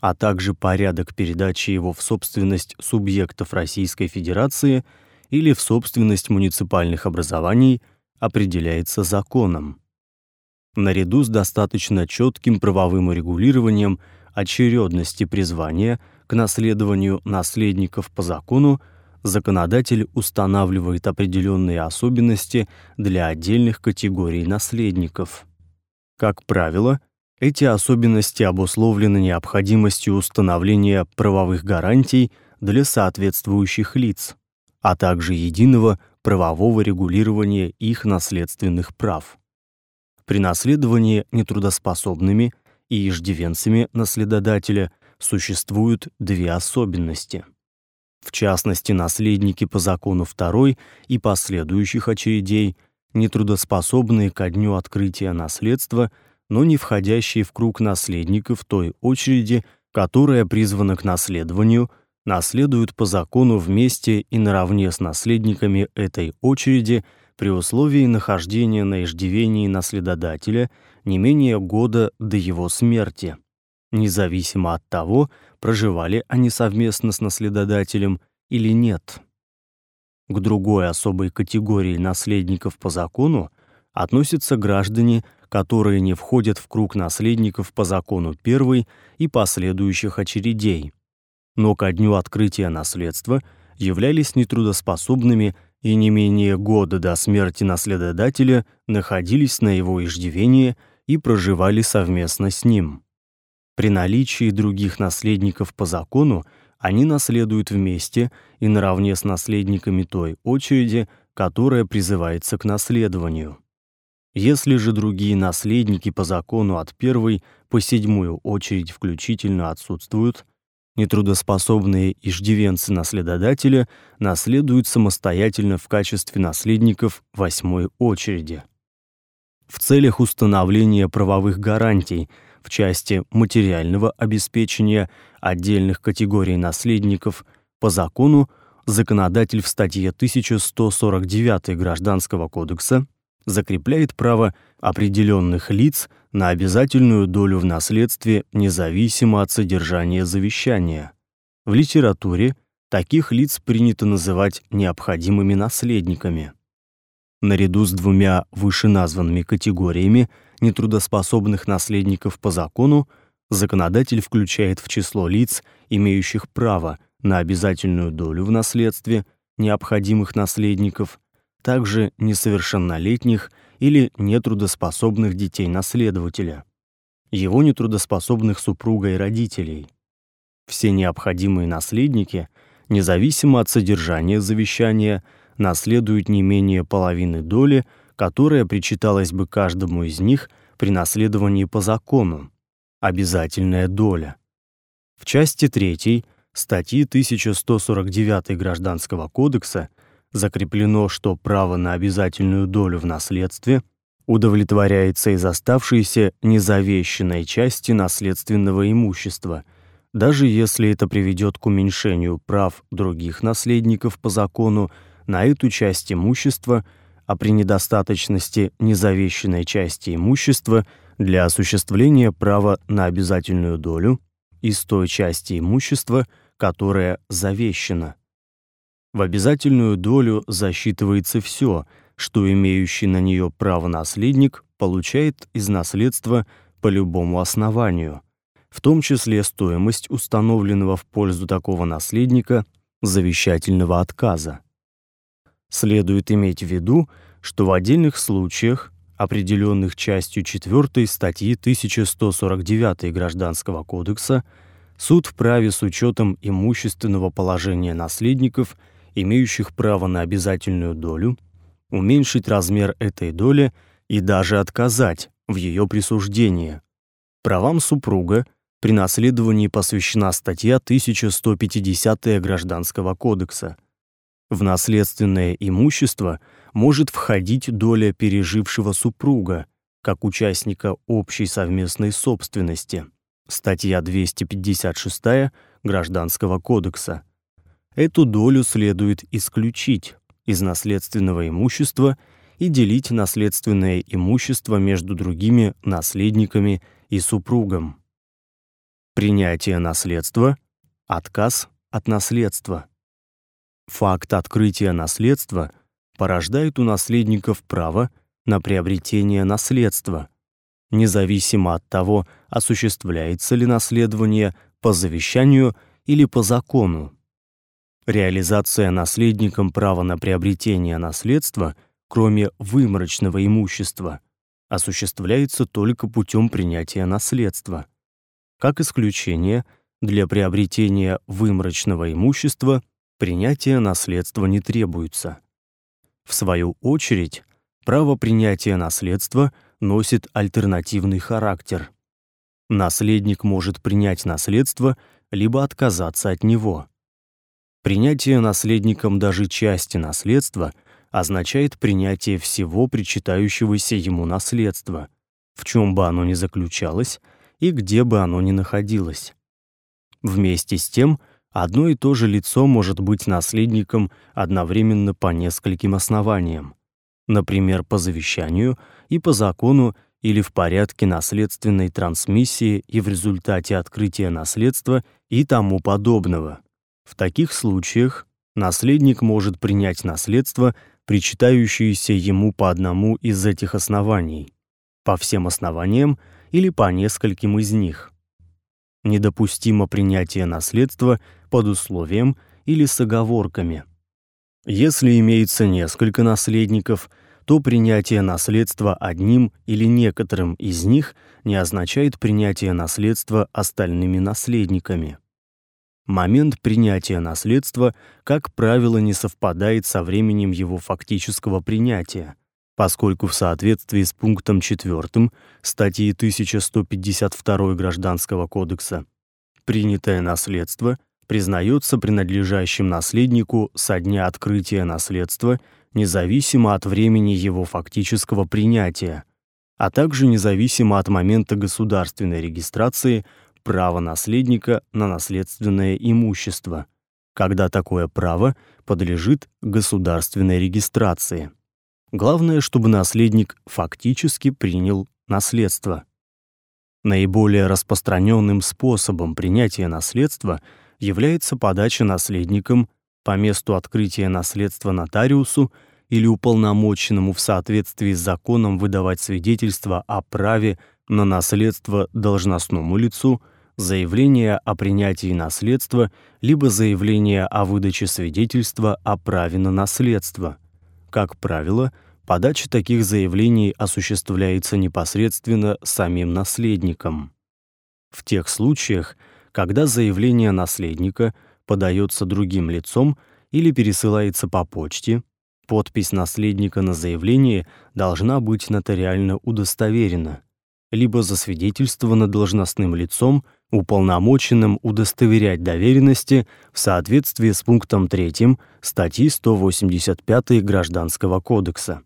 а также порядок передачи его в собственность субъектов Российской Федерации или в собственность муниципальных образований, определяется законом. Наряду с достаточно четким правовым урегулированием очередности призвания к наследованию наследников по закону, законодатель устанавливает определенные особенности для отдельных категорий наследников. Как правило, эти особенности обусловлены необходимостью установления правовых гарантий для соответствующих лиц, а также единого правового регулирования их наследственных прав. При наследовании нетрудоспособными и иждивенцами наследодателя существуют две особенности. В частности, наследники по закону второй и последующих очередей, нетрудоспособные ко дню открытия наследства, но не входящие в круг наследников той очереди, которая призвана к наследованию, наследуют по закону вместе и наравне с наследниками этой очереди – при условии нахождения на иждивении наследодателя не менее года до его смерти, независимо от того, проживали они совместно с наследодателем или нет. К другой особой категории наследников по закону относятся граждане, которые не входят в круг наследников по закону первой и последующих очередей, но ко дню открытия наследства являлись нетрудоспособными и не менее года до смерти наследодателя находились на его иждивении и проживали совместно с ним. При наличии других наследников по закону они наследуют вместе и наравне с наследниками той очереди, которая призывается к наследованию. Если же другие наследники по закону от первой по седьмую очередь включительно отсутствуют, Нетрудоспособные иждивенцы наследодателя наследуют самостоятельно в качестве наследников восьмой очереди. В целях установления правовых гарантий в части материального обеспечения отдельных категорий наследников по закону законодатель в статье 1149 Гражданского кодекса закрепляет право определенных лиц на обязательную долю в наследстве независимо от содержания завещания. В литературе таких лиц принято называть необходимыми наследниками. Наряду с двумя вышеназванными категориями нетрудоспособных наследников по закону законодатель включает в число лиц, имеющих право на обязательную долю в наследстве необходимых наследников, также несовершеннолетних или нетрудоспособных детей наследователя, его нетрудоспособных супруга и родителей. Все необходимые наследники, независимо от содержания завещания, наследуют не менее половины доли, которая причиталась бы каждому из них при наследовании по закону. Обязательная доля. В части 3 статьи 1149 Гражданского кодекса закреплено, что право на обязательную долю в наследстве удовлетворяется из оставшейся незавещенной части наследственного имущества, даже если это приведет к уменьшению прав других наследников по закону на эту часть имущества, а при недостаточности незавещенной части имущества для осуществления права на обязательную долю из той части имущества, которая завещена. В обязательную долю засчитывается все, что имеющий на нее право наследник получает из наследства по любому основанию, в том числе стоимость установленного в пользу такого наследника завещательного отказа. Следует иметь в виду, что в отдельных случаях, определенных частью 4 статьи 1149 Гражданского кодекса, суд вправе с учетом имущественного положения наследников – имеющих право на обязательную долю, уменьшить размер этой доли и даже отказать в ее присуждении. Правам супруга при наследовании посвящена статья 1150 Гражданского кодекса. В наследственное имущество может входить доля пережившего супруга как участника общей совместной собственности. Статья 256 Гражданского кодекса эту долю следует исключить из наследственного имущества и делить наследственное имущество между другими наследниками и супругом. Принятие наследства, отказ от наследства. Факт открытия наследства порождает у наследников право на приобретение наследства, независимо от того, осуществляется ли наследование по завещанию или по закону. Реализация наследником права на приобретение наследства, кроме выморочного имущества, осуществляется только путем принятия наследства. Как исключение, для приобретения выморочного имущества принятие наследства не требуется. В свою очередь, право принятия наследства носит альтернативный характер. Наследник может принять наследство либо отказаться от него. Принятие наследником даже части наследства означает принятие всего причитающегося ему наследства, в чем бы оно ни заключалось и где бы оно ни находилось. Вместе с тем, одно и то же лицо может быть наследником одновременно по нескольким основаниям. Например, по завещанию и по закону или в порядке наследственной трансмиссии и в результате открытия наследства и тому подобного. В таких случаях наследник может принять наследство, причитающееся ему по одному из этих оснований, по всем основаниям или по нескольким из них. Недопустимо принятие наследства под условием или с оговорками. Если имеется несколько наследников, то принятие наследства одним или некоторым из них не означает принятие наследства остальными наследниками. Момент принятия наследства, как правило, не совпадает со временем его фактического принятия, поскольку в соответствии с пунктом 4 статьи 1152 Гражданского кодекса принятое наследство признается принадлежащим наследнику со дня открытия наследства, независимо от времени его фактического принятия, а также независимо от момента государственной регистрации право наследника на наследственное имущество, когда такое право подлежит государственной регистрации. Главное, чтобы наследник фактически принял наследство. Наиболее распространенным способом принятия наследства является подача наследникам по месту открытия наследства нотариусу или уполномоченному в соответствии с законом выдавать свидетельство о праве на наследство должностному лицу, заявление о принятии наследства либо заявление о выдаче свидетельства о праве на наследство. Как правило, подача таких заявлений осуществляется непосредственно самим наследником. В тех случаях, когда заявление наследника подается другим лицом или пересылается по почте, подпись наследника на заявлении должна быть нотариально удостоверена, либо засвидетельствована должностным лицом, уполномоченным удостоверять доверенности в соответствии с пунктом 3 статьи 185 Гражданского кодекса.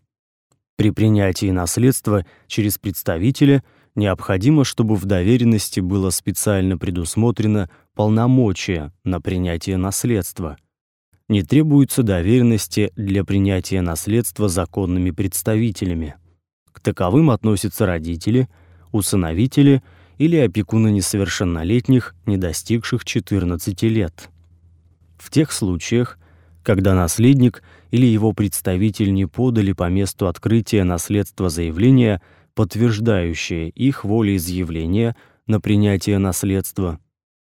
При принятии наследства через представителя необходимо, чтобы в доверенности было специально предусмотрено полномочия на принятие наследства. Не требуется доверенности для принятия наследства законными представителями. К таковым относятся родители, усыновители или опекуны несовершеннолетних, не достигших 14 лет. В тех случаях, когда наследник или его представитель не подали по месту открытия наследства заявление, подтверждающее их волеизъявление на принятие наследства,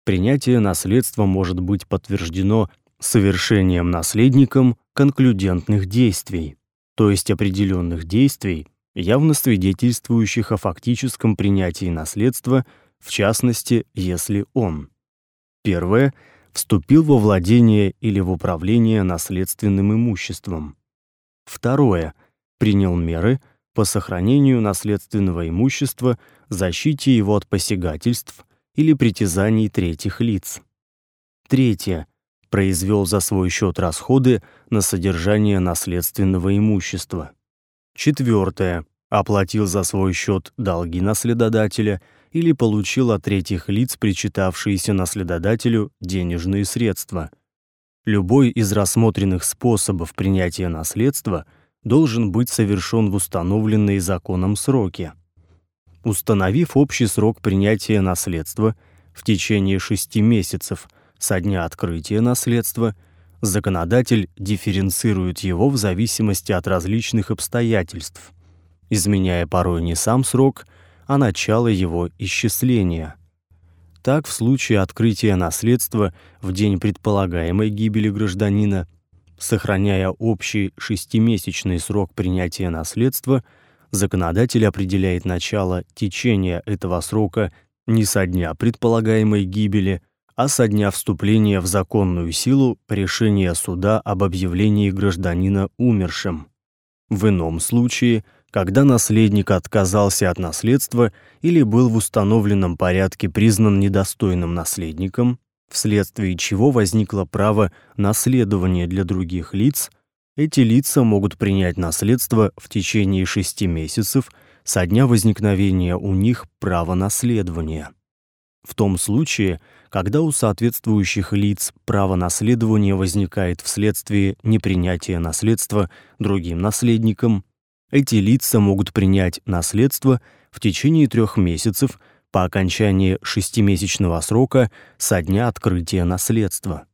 принятие наследства может быть подтверждено совершением наследником конклюдентных действий, то есть определенных действий, явно свидетельствующих о фактическом принятии наследства, в частности, если он: первое вступил во владение или в управление наследственным имуществом. Второе принял меры по сохранению наследственного имущества, защите его от посягательств или притязаний третьих лиц. Третье произвел за свой счет расходы на содержание наследственного имущества. Четвертое оплатил за свой счет долги наследодателя или получил от третьих лиц причитавшиеся наследодателю денежные средства. Любой из рассмотренных способов принятия наследства должен быть совершен в установленные законом сроки. Установив общий срок принятия наследства в течение шести месяцев со дня открытия наследства, законодатель дифференцирует его в зависимости от различных обстоятельств, изменяя порой не сам срок, а начало его исчисления. Так, в случае открытия наследства в день предполагаемой гибели гражданина, сохраняя общий шестимесячный срок принятия наследства, законодатель определяет начало течения этого срока не со дня предполагаемой гибели, а со дня вступления в законную силу решения суда об объявлении гражданина умершим. В ином случае, когда наследник отказался от наследства или был в установленном порядке признан недостойным наследником, вследствие чего возникло право наследования для других лиц, эти лица могут принять наследство в течение шести месяцев со дня возникновения у них права наследования. В том случае, когда у соответствующих лиц право наследования возникает вследствие непринятия наследства другим наследникам, эти лица могут принять наследство в течение трех месяцев по окончании шестимесячного срока со дня открытия наследства.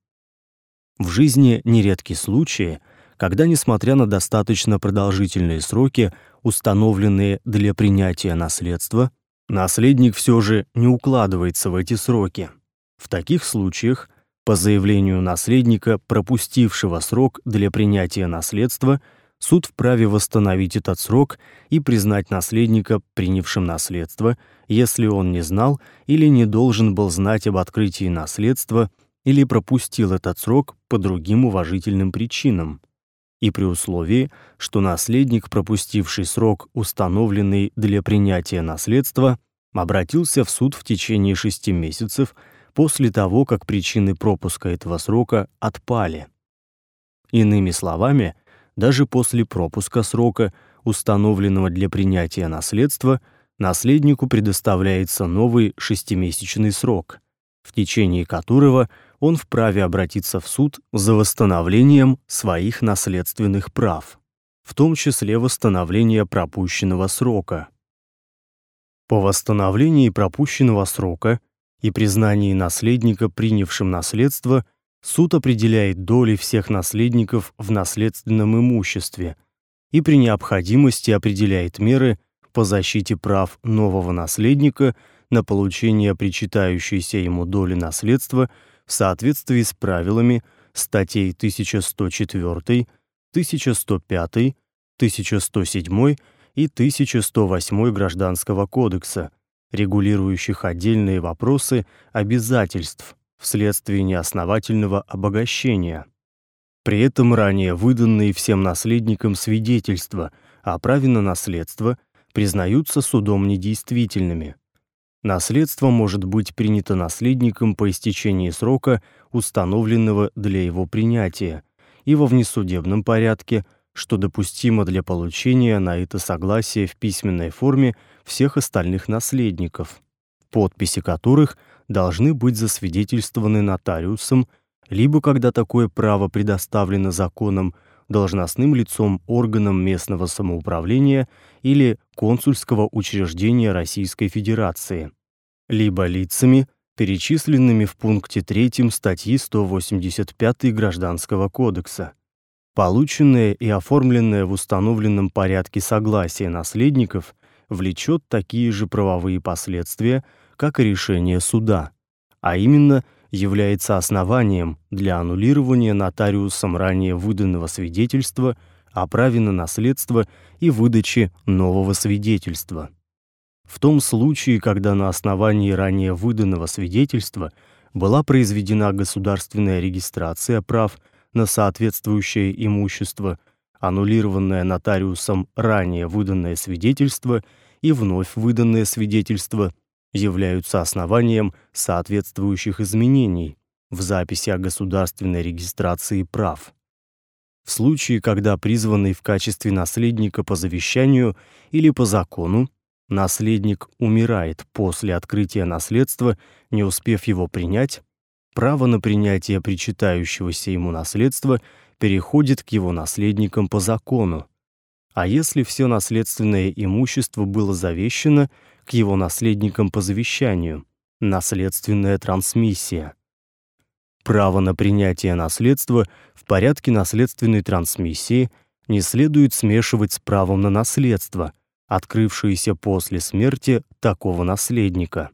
В жизни нередки случаи, когда, несмотря на достаточно продолжительные сроки, установленные для принятия наследства, наследник все же не укладывается в эти сроки. В таких случаях по заявлению наследника, пропустившего срок для принятия наследства, суд вправе восстановить этот срок и признать наследника принявшим наследство, если он не знал или не должен был знать об открытии наследства или пропустил этот срок по другим уважительным причинам. И при условии, что наследник, пропустивший срок, установленный для принятия наследства, обратился в суд в течение шести месяцев после того, как причины пропуска этого срока отпали. Иными словами, даже после пропуска срока, установленного для принятия наследства, наследнику предоставляется новый шестимесячный срок, в течение которого он вправе обратиться в суд за восстановлением своих наследственных прав, в том числе восстановление пропущенного срока. По восстановлении пропущенного срока и признании наследника принявшим наследство суд определяет доли всех наследников в наследственном имуществе и при необходимости определяет меры по защите прав нового наследника на получение причитающейся ему доли наследства в соответствии с правилами статей 1104, 1105, 1107 и 1108 Гражданского кодекса, регулирующих отдельные вопросы обязательств вследствие неосновательного обогащения. При этом ранее выданные всем наследникам свидетельства о праве на наследство признаются судом недействительными. Наследство может быть принято наследником по истечении срока, установленного для его принятия, и во внесудебном порядке, что допустимо для получения на это согласие в письменной форме всех остальных наследников, подписи которых должны быть засвидетельствованы нотариусом, либо когда такое право предоставлено законом, должностным лицом органом местного самоуправления или консульского учреждения Российской Федерации, либо лицами, перечисленными в пункте 3 статьи 185 Гражданского кодекса. Полученное и оформленное в установленном порядке согласие наследников влечет такие же правовые последствия, как и решение суда, а именно – является основанием для аннулирования нотариусом ранее выданного свидетельства о праве на наследство и выдачи нового свидетельства. В том случае, когда на основании ранее выданного свидетельства была произведена государственная регистрация прав на соответствующее имущество, аннулированное нотариусом ранее выданное свидетельство и вновь выданное свидетельство являются основанием соответствующих изменений в записи о государственной регистрации прав. В случае, когда призванный в качестве наследника по завещанию или по закону наследник умирает после открытия наследства, не успев его принять, право на принятие причитающегося ему наследства переходит к его наследникам по закону. А если все наследственное имущество было завещено, к его наследникам по завещанию, наследственная трансмиссия. Право на принятие наследства в порядке наследственной трансмиссии не следует смешивать с правом на наследство, открывшееся после смерти такого наследника,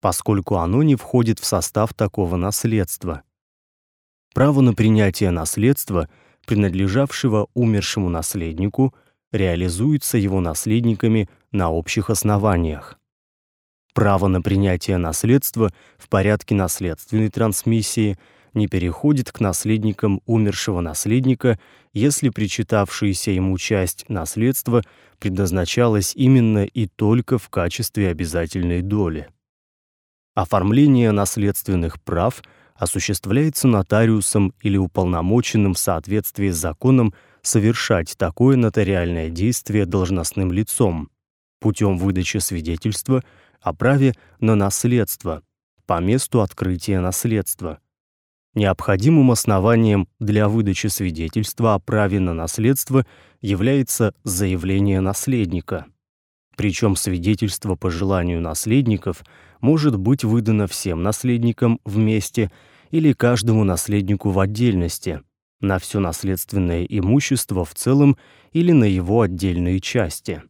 поскольку оно не входит в состав такого наследства. Право на принятие наследства, принадлежавшего умершему наследнику, реализуется его наследниками на общих основаниях. Право на принятие наследства в порядке наследственной трансмиссии не переходит к наследникам умершего наследника, если причитавшаяся ему часть наследства предназначалась именно и только в качестве обязательной доли. Оформление наследственных прав осуществляется нотариусом или уполномоченным в соответствии с законом совершать такое нотариальное действие должностным лицом, путем выдачи свидетельства о праве на наследство по месту открытия наследства. Необходимым основанием для выдачи свидетельства о праве на наследство является заявление наследника. Причем свидетельство по желанию наследников может быть выдано всем наследникам вместе или каждому наследнику в отдельности, на все наследственное имущество в целом или на его отдельные части.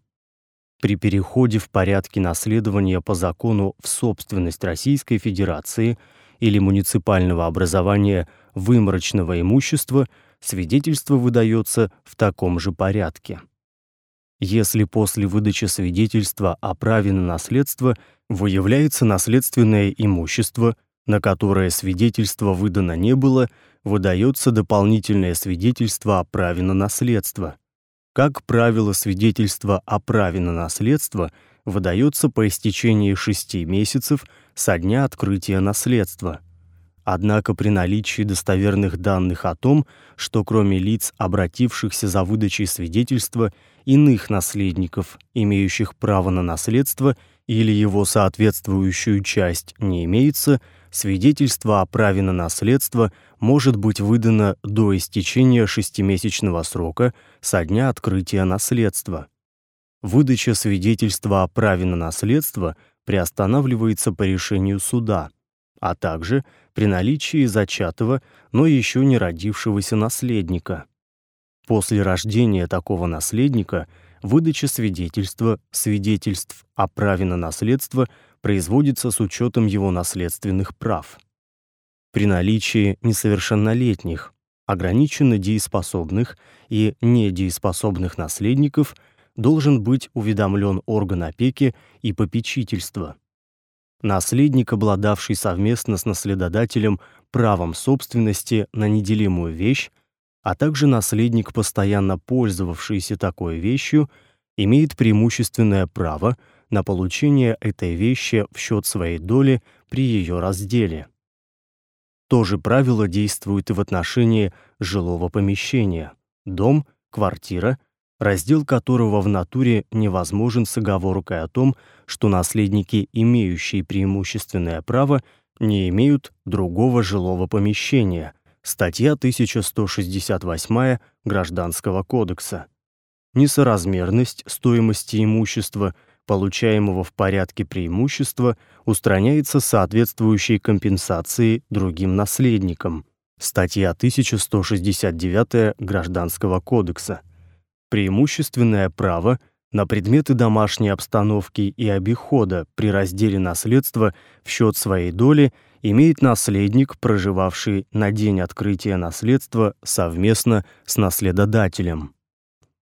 При переходе в порядке наследования по закону в собственность Российской Федерации или муниципального образования выморочного имущества свидетельство выдается в таком же порядке. Если после выдачи свидетельства о праве на наследство выявляется наследственное имущество, на которое свидетельство выдано не было, выдается дополнительное свидетельство о праве на наследство. Как правило, свидетельство о праве на наследство выдается по истечении шести месяцев со дня открытия наследства. Однако при наличии достоверных данных о том, что кроме лиц, обратившихся за выдачей свидетельства, иных наследников, имеющих право на наследство или его соответствующую часть, не имеется, свидетельство о праве на наследство может быть выдано до истечения шестимесячного срока со дня открытия наследства. Выдача свидетельства о праве на наследство приостанавливается по решению суда, а также при наличии зачатого, но еще не родившегося наследника. После рождения такого наследника выдача свидетельства, свидетельств о праве на наследство производится с учетом его наследственных прав. При наличии несовершеннолетних, ограниченно дееспособных и недееспособных наследников должен быть уведомлен орган опеки и попечительства. Наследник, обладавший совместно с наследодателем правом собственности на неделимую вещь, а также наследник, постоянно пользовавшийся такой вещью, имеет преимущественное право на получение этой вещи в счет своей доли при ее разделе. То же правило действует и в отношении жилого помещения. Дом, квартира, раздел которого в натуре невозможен с оговоркой о том, что наследники, имеющие преимущественное право, не имеют другого жилого помещения. Статья 1168 Гражданского кодекса. Несоразмерность стоимости имущества, получаемого в порядке преимущества, устраняется соответствующей компенсацией другим наследникам. Статья 1169 Гражданского кодекса. Преимущественное право на предметы домашней обстановки и обихода при разделе наследства в счет своей доли имеет наследник, проживавший на день открытия наследства совместно с наследодателем.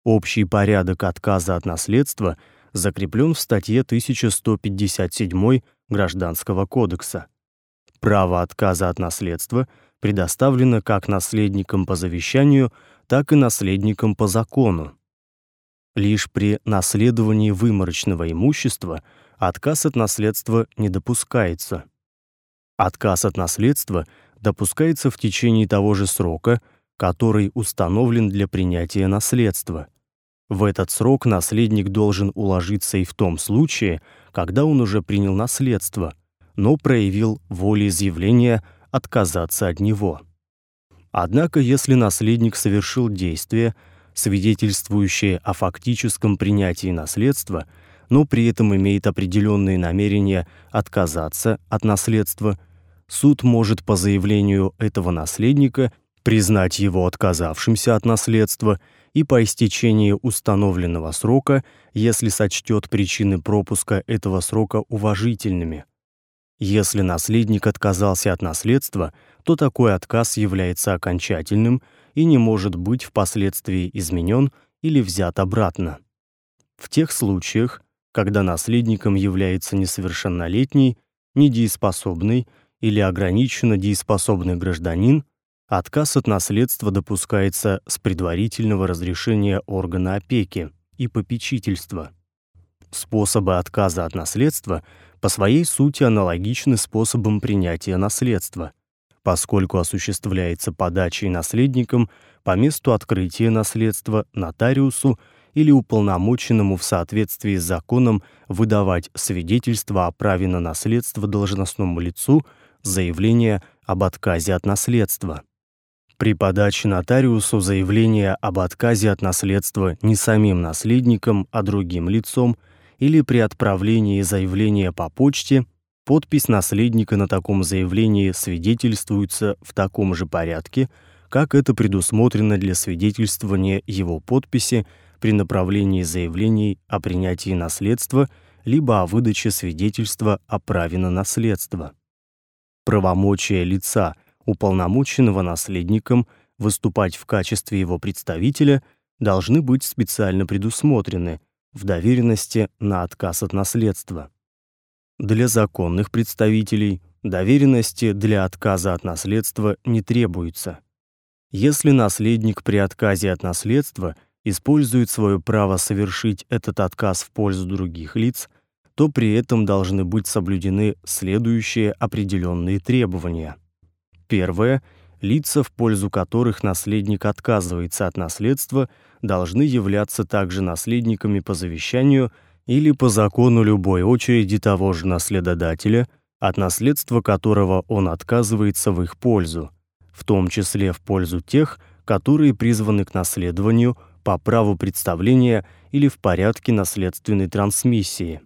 Общий порядок отказа от наследства закреплен в статье 1157 Гражданского кодекса. Право отказа от наследства предоставлено как наследникам по завещанию, так и наследникам по закону. Лишь при наследовании выморочного имущества отказ от наследства не допускается. Отказ от наследства допускается в течение того же срока, который установлен для принятия наследства. В этот срок наследник должен уложиться и в том случае, когда он уже принял наследство, но проявил волеизъявление отказаться от него. Однако, если наследник совершил действие, свидетельствующее о фактическом принятии наследства, но при этом имеет определенные намерения отказаться от наследства, суд может по заявлению этого наследника признать его отказавшимся от наследства и по истечении установленного срока, если сочтет причины пропуска этого срока уважительными. Если наследник отказался от наследства, то такой отказ является окончательным и не может быть впоследствии изменен или взят обратно. В тех случаях, когда наследником является несовершеннолетний, недееспособный или ограниченно дееспособный гражданин, отказ от наследства допускается с предварительного разрешения органа опеки и попечительства. Способы отказа от наследства по своей сути аналогичны способам принятия наследства, поскольку осуществляется подачей наследникам по месту открытия наследства нотариусу или уполномоченному в соответствии с законом выдавать свидетельство о праве на наследство должностному лицу заявление об отказе от наследства. При подаче нотариусу заявления об отказе от наследства не самим наследником, а другим лицом или при отправлении заявления по почте подпись наследника на таком заявлении свидетельствуется в таком же порядке, как это предусмотрено для свидетельствования его подписи при направлении заявлений о принятии наследства либо о выдаче свидетельства о праве на наследство. Правомочия лица, уполномоченного наследником выступать в качестве его представителя, должны быть специально предусмотрены в доверенности на отказ от наследства. Для законных представителей доверенности для отказа от наследства не требуется. Если наследник при отказе от наследства использует свое право совершить этот отказ в пользу других лиц – то при этом должны быть соблюдены следующие определенные требования. Первое лица, в пользу которых наследник отказывается от наследства, должны являться также наследниками по завещанию или по закону любой очереди того же наследодателя, от наследства которого он отказывается в их пользу, в том числе в пользу тех, которые призваны к наследованию по праву представления или в порядке наследственной трансмиссии.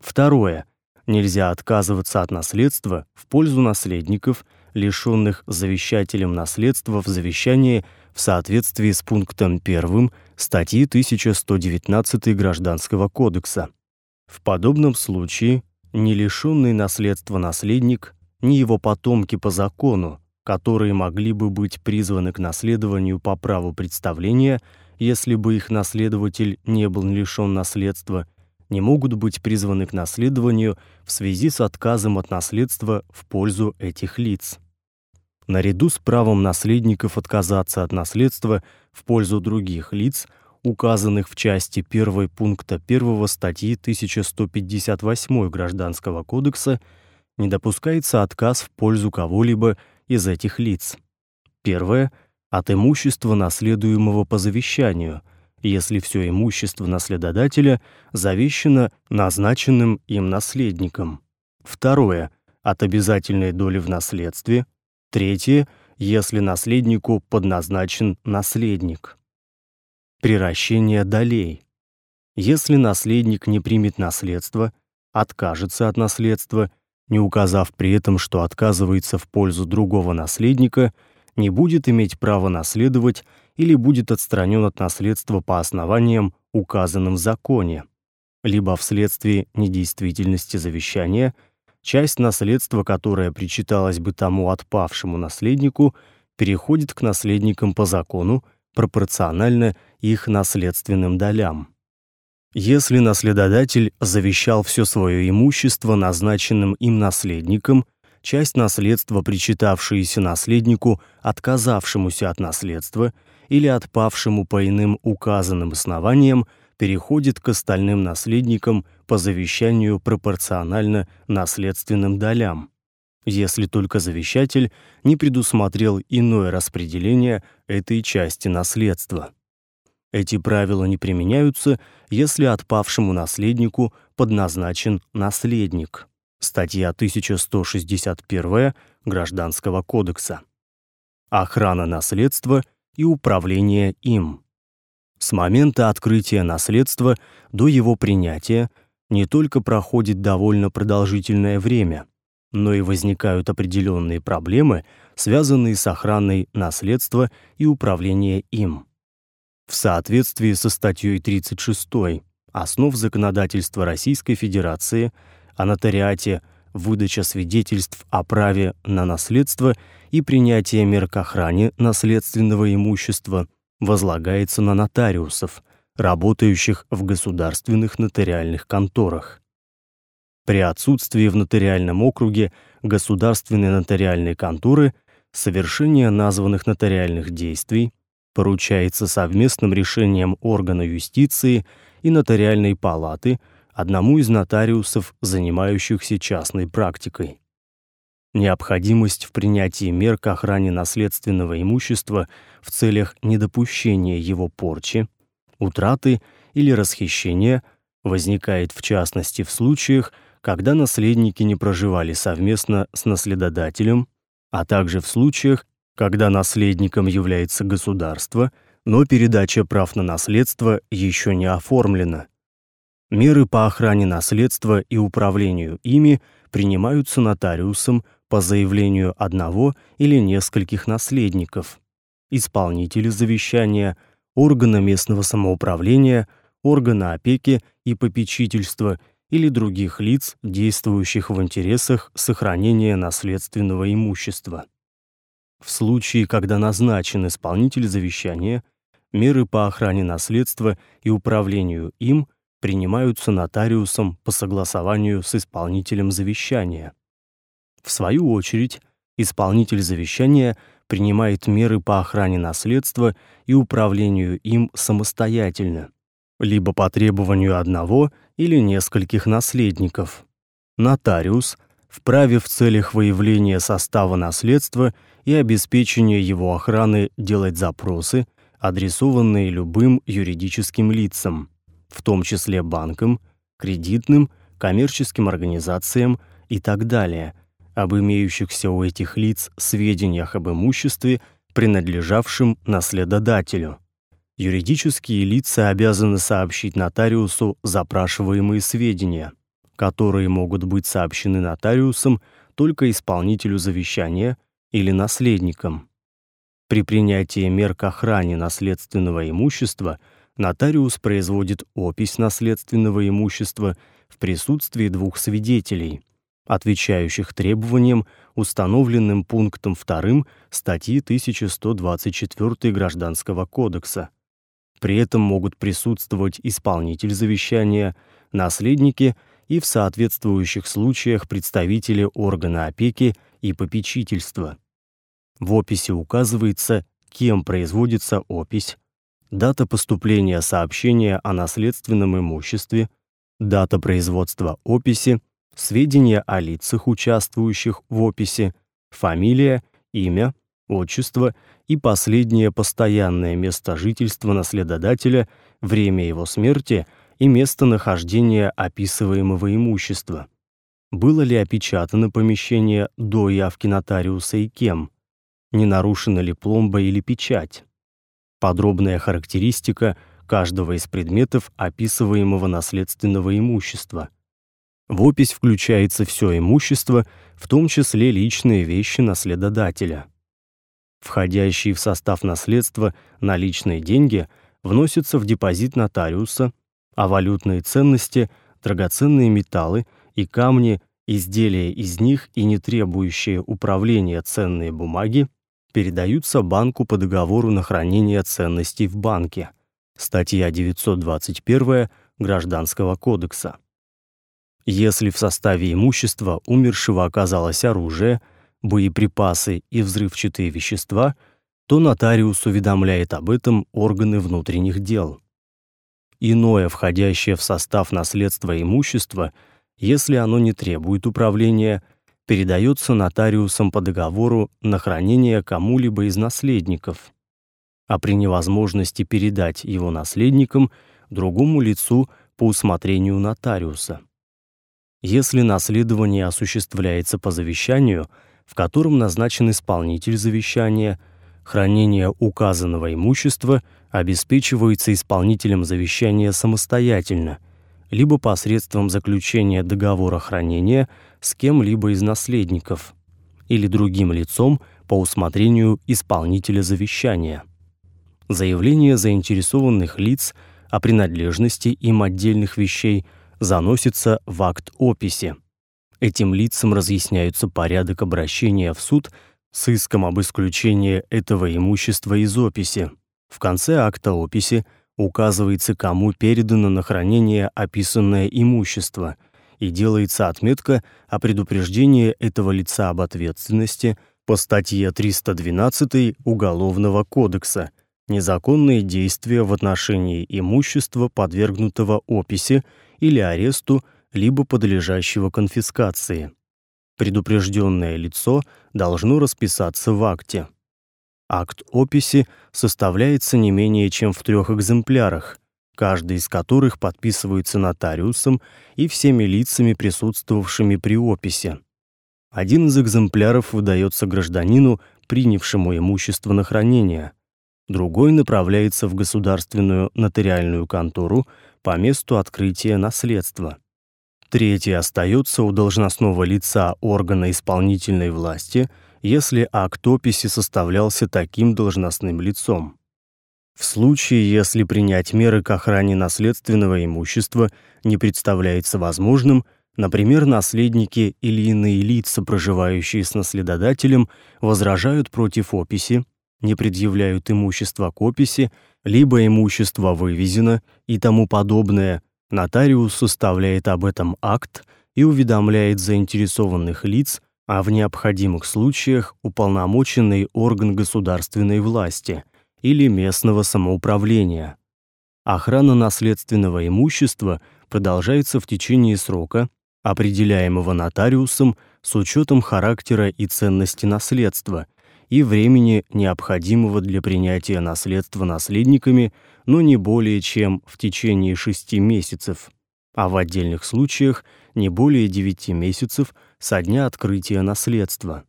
Второе. Нельзя отказываться от наследства в пользу наследников, лишённых завещателем наследства в завещании в соответствии с пунктом 1 статьи 1119 Гражданского кодекса. В подобном случае ни лишенный наследства наследник, ни его потомки по закону, которые могли бы быть призваны к наследованию по праву представления, если бы их наследователь не был лишен наследства, не могут быть призваны к наследованию в связи с отказом от наследства в пользу этих лиц. Наряду с правом наследников отказаться от наследства в пользу других лиц, указанных в части 1 пункта 1 статьи 1158 Гражданского кодекса, не допускается отказ в пользу кого-либо из этих лиц. Первое от имущества наследуемого по завещанию, если все имущество наследодателя завещено назначенным им наследником. Второе от обязательной доли в наследстве. Третье если наследнику подназначен наследник. Приращение долей. Если наследник не примет наследство, откажется от наследства, не указав при этом, что отказывается в пользу другого наследника, не будет иметь права наследовать или будет отстранен от наследства по основаниям, указанным в законе, либо вследствие недействительности завещания, часть наследства, которая причиталась бы тому отпавшему наследнику, переходит к наследникам по закону, пропорционально их наследственным долям. Если наследодатель завещал все свое имущество назначенным им наследникам, часть наследства, причитавшаяся наследнику, отказавшемуся от наследства или отпавшему по иным указанным основаниям, переходит к остальным наследникам по завещанию пропорционально наследственным долям если только завещатель не предусмотрел иное распределение этой части наследства. Эти правила не применяются, если отпавшему наследнику подназначен наследник. Статья 1161 Гражданского кодекса. Охрана наследства и управление им. С момента открытия наследства до его принятия не только проходит довольно продолжительное время, но и возникают определенные проблемы, связанные с охраной наследства и управлением им. В соответствии со статьей 36 Основ законодательства Российской Федерации о нотариате, выдача свидетельств о праве на наследство и принятие мер к охране наследственного имущества возлагается на нотариусов, работающих в государственных нотариальных конторах. При отсутствии в нотариальном округе государственной нотариальной конторы совершение названных нотариальных действий поручается совместным решением органа юстиции и нотариальной палаты одному из нотариусов, занимающихся частной практикой. Необходимость в принятии мер к охране наследственного имущества в целях недопущения его порчи, утраты или расхищения возникает в частности в случаях, когда наследники не проживали совместно с наследодателем, а также в случаях, когда наследником является государство, но передача прав на наследство еще не оформлена. Меры по охране наследства и управлению ими принимаются нотариусом по заявлению одного или нескольких наследников, исполнителя завещания, органа местного самоуправления, органа опеки и попечительства или других лиц, действующих в интересах сохранения наследственного имущества. В случае, когда назначен исполнитель завещания, меры по охране наследства и управлению им принимаются нотариусом по согласованию с исполнителем завещания. В свою очередь, исполнитель завещания принимает меры по охране наследства и управлению им самостоятельно, либо по требованию одного или нескольких наследников. Нотариус вправе в целях выявления состава наследства и обеспечения его охраны делать запросы, адресованные любым юридическим лицам, в том числе банкам, кредитным, коммерческим организациям и так далее, об имеющихся у этих лиц сведениях об имуществе, принадлежавшем наследодателю. Юридические лица обязаны сообщить нотариусу запрашиваемые сведения, которые могут быть сообщены нотариусом только исполнителю завещания или наследникам. При принятии мер к охране наследственного имущества нотариус производит опись наследственного имущества в присутствии двух свидетелей, отвечающих требованиям, установленным пунктом 2 статьи 1124 Гражданского кодекса. При этом могут присутствовать исполнитель завещания, наследники и в соответствующих случаях представители органа опеки и попечительства. В описи указывается, кем производится опись, дата поступления сообщения о наследственном имуществе, дата производства описи, сведения о лицах, участвующих в описи, фамилия, имя, отчество и последнее постоянное место жительства наследодателя, время его смерти и место нахождения описываемого имущества. Было ли опечатано помещение до явки нотариуса и кем? Не нарушена ли пломба или печать? Подробная характеристика каждого из предметов описываемого наследственного имущества. В опись включается все имущество, в том числе личные вещи наследодателя. Входящие в состав наследства наличные деньги вносятся в депозит нотариуса, а валютные ценности, драгоценные металлы и камни, изделия из них и не требующие управления ценные бумаги передаются банку по договору на хранение ценностей в банке. Статья 921 Гражданского кодекса. Если в составе имущества умершего оказалось оружие, боеприпасы и взрывчатые вещества, то нотариус уведомляет об этом органы внутренних дел. Иное, входящее в состав наследства имущество, если оно не требует управления, передается нотариусом по договору на хранение кому-либо из наследников, а при невозможности передать его наследникам другому лицу по усмотрению нотариуса. Если наследование осуществляется по завещанию, в котором назначен исполнитель завещания, хранение указанного имущества обеспечивается исполнителем завещания самостоятельно – либо посредством заключения договора хранения с кем-либо из наследников или другим лицом по усмотрению исполнителя завещания. Заявление заинтересованных лиц о принадлежности им отдельных вещей заносится в акт описи. Этим лицам разъясняется порядок обращения в суд с иском об исключении этого имущества из описи. В конце акта описи – указывается, кому передано на хранение описанное имущество, и делается отметка о предупреждении этого лица об ответственности по статье 312 Уголовного кодекса незаконные действия в отношении имущества, подвергнутого описи или аресту, либо подлежащего конфискации. Предупрежденное лицо должно расписаться в акте. Акт описи составляется не менее чем в трех экземплярах, каждый из которых подписывается нотариусом и всеми лицами, присутствовавшими при описи. Один из экземпляров выдается гражданину, принявшему имущество на хранение. Другой направляется в государственную нотариальную контору по месту открытия наследства. Третий остается у должностного лица органа исполнительной власти – если акт описи составлялся таким должностным лицом. В случае, если принять меры к охране наследственного имущества не представляется возможным, например, наследники или иные лица, проживающие с наследодателем, возражают против описи, не предъявляют имущество к описи, либо имущество вывезено и тому подобное, нотариус составляет об этом акт и уведомляет заинтересованных лиц а в необходимых случаях уполномоченный орган государственной власти или местного самоуправления. Охрана наследственного имущества продолжается в течение срока, определяемого нотариусом с учетом характера и ценности наследства и времени, необходимого для принятия наследства наследниками, но не более чем в течение шести месяцев, а в отдельных случаях не более девяти месяцев – со дня открытия наследства.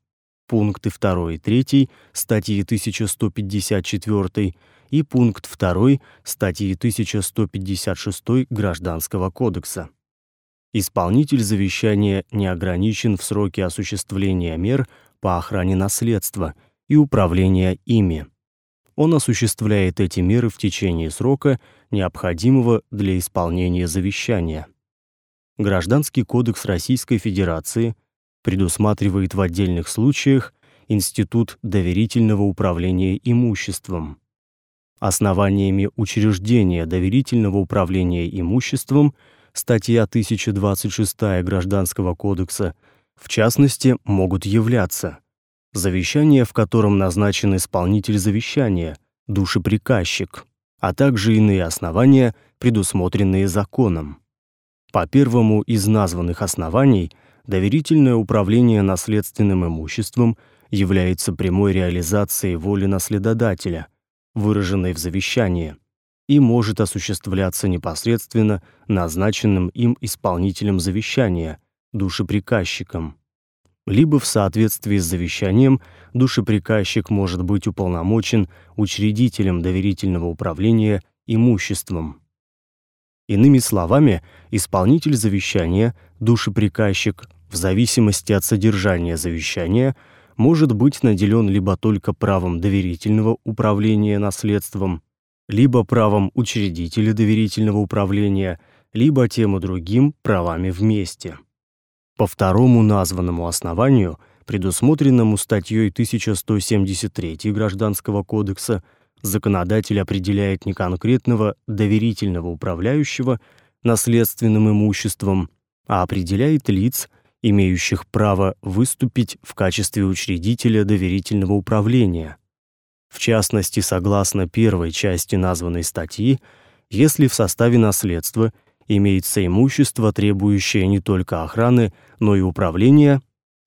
Пункты 2 и 3 статьи 1154 и пункт 2 статьи 1156 Гражданского кодекса. Исполнитель завещания не ограничен в сроке осуществления мер по охране наследства и управления ими. он осуществляет эти меры в течение срока, необходимого для исполнения завещания. Гражданский кодекс Российской Федерации предусматривает в отдельных случаях институт доверительного управления имуществом. Основаниями учреждения доверительного управления имуществом статья 1026 Гражданского кодекса в частности могут являться завещание, в котором назначен исполнитель завещания, душеприказчик, а также иные основания, предусмотренные законом. По первому из названных оснований доверительное управление наследственным имуществом является прямой реализацией воли наследодателя, выраженной в завещании, и может осуществляться непосредственно назначенным им исполнителем завещания, душеприказчиком. Либо в соответствии с завещанием душеприказчик может быть уполномочен учредителем доверительного управления имуществом. Иными словами, исполнитель завещания, душеприказчик, в зависимости от содержания завещания, может быть наделен либо только правом доверительного управления наследством, либо правом учредителя доверительного управления, либо тем и другим правами вместе. По второму названному основанию, предусмотренному статьей 1173 Гражданского кодекса, законодатель определяет не конкретного доверительного управляющего наследственным имуществом, а определяет лиц, имеющих право выступить в качестве учредителя доверительного управления. В частности, согласно первой части названной статьи, если в составе наследства имеется имущество, требующее не только охраны, но и управления,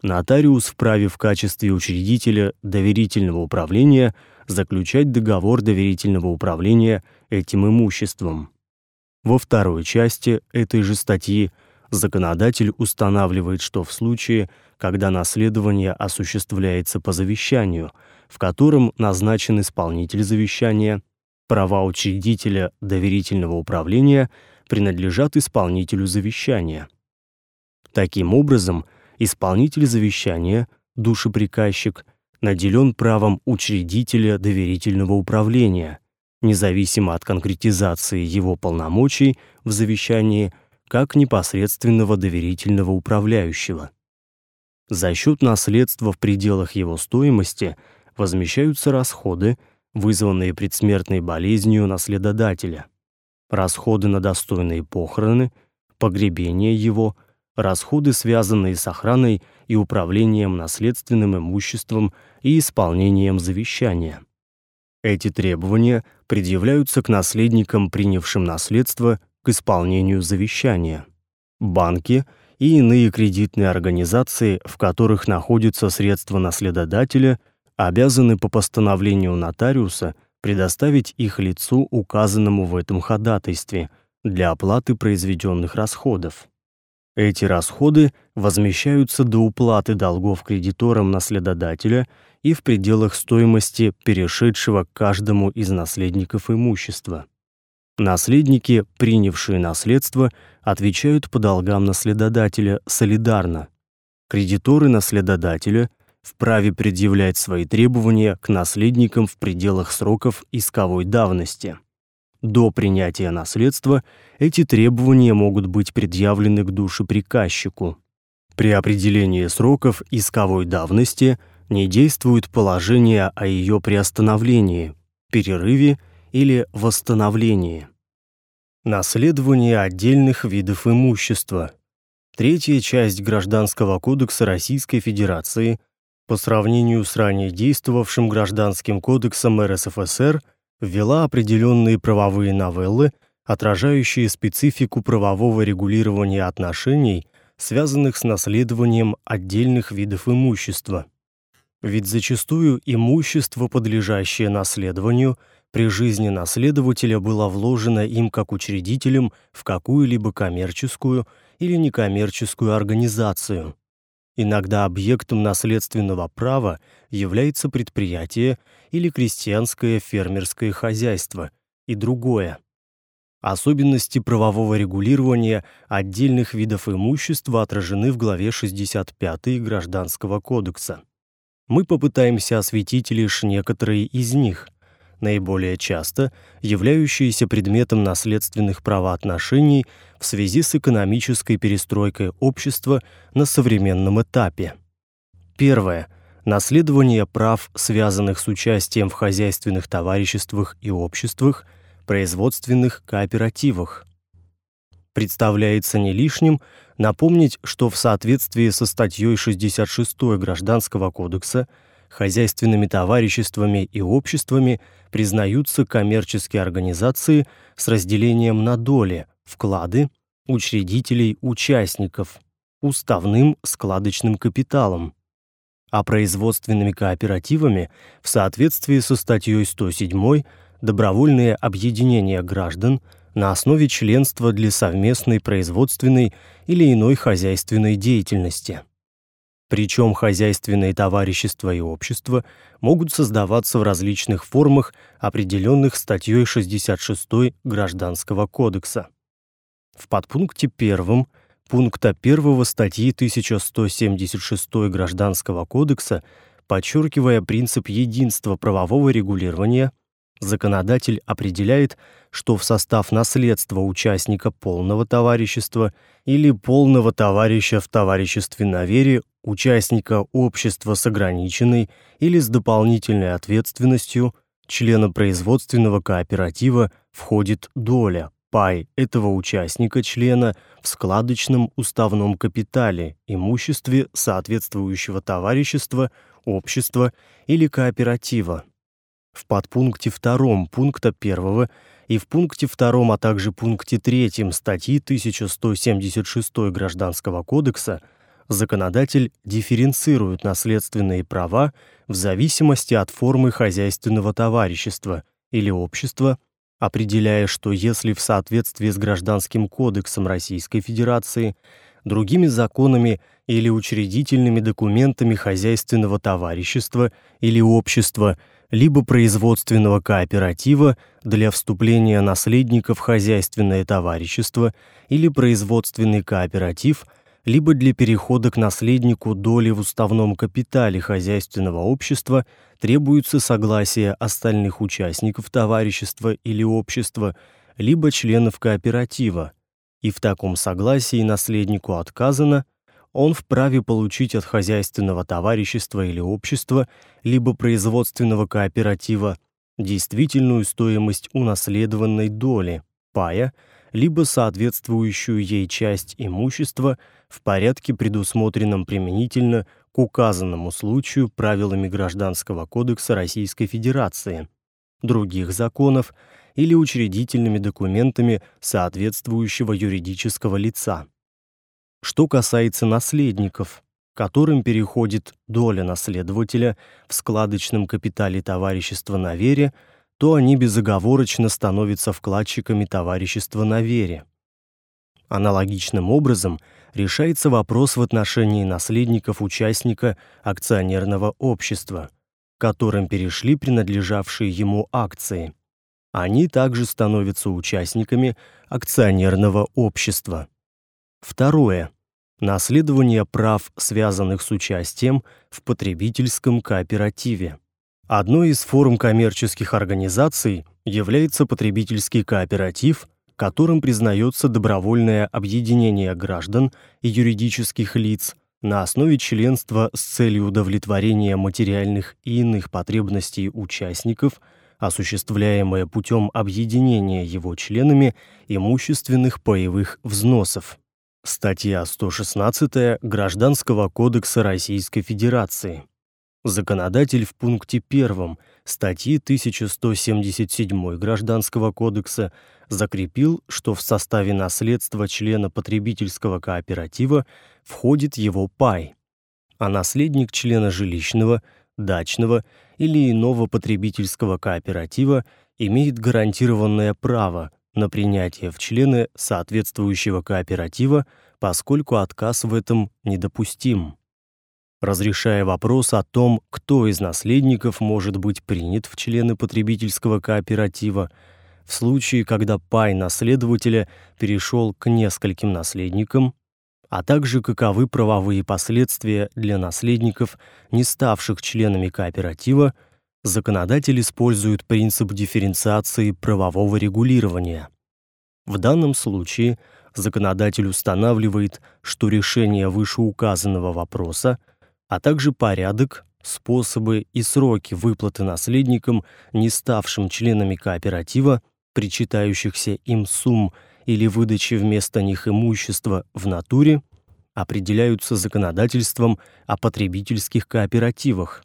нотариус вправе в качестве учредителя доверительного управления заключать договор доверительного управления этим имуществом. Во второй части этой же статьи законодатель устанавливает, что в случае, когда наследование осуществляется по завещанию, в котором назначен исполнитель завещания, права учредителя доверительного управления принадлежат исполнителю завещания. Таким образом, исполнитель завещания, душеприказчик, наделен правом учредителя доверительного управления, независимо от конкретизации его полномочий в завещании как непосредственного доверительного управляющего. За счет наследства в пределах его стоимости возмещаются расходы, вызванные предсмертной болезнью наследодателя, расходы на достойные похороны, погребение его, расходы, связанные с охраной и управлением наследственным имуществом и исполнением завещания. Эти требования предъявляются к наследникам, принявшим наследство, к исполнению завещания. Банки и иные кредитные организации, в которых находятся средства наследодателя, обязаны по постановлению нотариуса предоставить их лицу, указанному в этом ходатайстве, для оплаты произведенных расходов. Эти расходы возмещаются до уплаты долгов кредиторам наследодателя и в пределах стоимости перешедшего к каждому из наследников имущества. Наследники, принявшие наследство, отвечают по долгам наследодателя солидарно. Кредиторы наследодателя вправе предъявлять свои требования к наследникам в пределах сроков исковой давности. До принятия наследства эти требования могут быть предъявлены к душеприказчику. При определении сроков исковой давности не действует положение о ее приостановлении, перерыве или восстановлении. Наследование отдельных видов имущества. Третья часть Гражданского кодекса Российской Федерации по сравнению с ранее действовавшим Гражданским кодексом РСФСР – ввела определенные правовые новеллы, отражающие специфику правового регулирования отношений, связанных с наследованием отдельных видов имущества. Ведь зачастую имущество, подлежащее наследованию, при жизни наследователя было вложено им как учредителем в какую-либо коммерческую или некоммерческую организацию. Иногда объектом наследственного права является предприятие или крестьянское фермерское хозяйство и другое. Особенности правового регулирования отдельных видов имущества отражены в главе 65 Гражданского кодекса. Мы попытаемся осветить лишь некоторые из них, наиболее часто являющиеся предметом наследственных правоотношений в связи с экономической перестройкой общества на современном этапе. Первое наследование прав, связанных с участием в хозяйственных товариществах и обществах, производственных кооперативах. Представляется не лишним напомнить, что в соответствии со статьей 66 Гражданского кодекса хозяйственными товариществами и обществами признаются коммерческие организации с разделением на доли, вклады, учредителей, участников, уставным складочным капиталом, а производственными кооперативами в соответствии со статьей 107 добровольные объединения граждан на основе членства для совместной производственной или иной хозяйственной деятельности. Причем хозяйственные товарищества и общества могут создаваться в различных формах, определенных статьей 66 Гражданского кодекса. В подпункте 1 пункта 1 статьи 1176 Гражданского кодекса, подчеркивая принцип единства правового регулирования, законодатель определяет, что в состав наследства участника полного товарищества или полного товарища в товариществе на вере, участника общества с ограниченной или с дополнительной ответственностью, члена производственного кооператива входит доля, пай этого участника члена в складочном уставном капитале, имуществе соответствующего товарищества, общества или кооператива. В подпункте 2 пункта 1 и в пункте 2, а также пункте 3 статьи 1176 Гражданского кодекса законодатель дифференцирует наследственные права в зависимости от формы хозяйственного товарищества или общества определяя, что если в соответствии с Гражданским кодексом Российской Федерации, другими законами или учредительными документами хозяйственного товарищества или общества, либо производственного кооператива для вступления наследников в хозяйственное товарищество или производственный кооператив – либо для перехода к наследнику доли в уставном капитале хозяйственного общества требуется согласие остальных участников товарищества или общества, либо членов кооператива. И в таком согласии наследнику отказано, он вправе получить от хозяйственного товарищества или общества, либо производственного кооператива действительную стоимость унаследованной доли, пая, либо соответствующую ей часть имущества в порядке, предусмотренном применительно к указанному случаю правилами Гражданского кодекса Российской Федерации, других законов или учредительными документами соответствующего юридического лица. Что касается наследников, которым переходит доля наследователя в складочном капитале товарищества на вере, то они безоговорочно становятся вкладчиками товарищества на вере. Аналогичным образом решается вопрос в отношении наследников участника акционерного общества, которым перешли принадлежавшие ему акции. Они также становятся участниками акционерного общества. Второе. Наследование прав, связанных с участием в потребительском кооперативе. Одной из форм коммерческих организаций является потребительский кооператив, которым признается добровольное объединение граждан и юридических лиц на основе членства с целью удовлетворения материальных и иных потребностей участников, осуществляемое путем объединения его членами имущественных паевых взносов. Статья 116 Гражданского кодекса Российской Федерации. Законодатель в пункте 1 статьи 1177 Гражданского кодекса закрепил, что в составе наследства члена потребительского кооператива входит его пай, а наследник члена жилищного, дачного или иного потребительского кооператива имеет гарантированное право на принятие в члены соответствующего кооператива, поскольку отказ в этом недопустим разрешая вопрос о том, кто из наследников может быть принят в члены потребительского кооператива в случае, когда пай наследователя перешел к нескольким наследникам, а также каковы правовые последствия для наследников, не ставших членами кооператива, законодатель использует принцип дифференциации правового регулирования. В данном случае законодатель устанавливает, что решение вышеуказанного вопроса, а также порядок, способы и сроки выплаты наследникам, не ставшим членами кооператива, причитающихся им сумм или выдачи вместо них имущества в натуре, определяются законодательством о потребительских кооперативах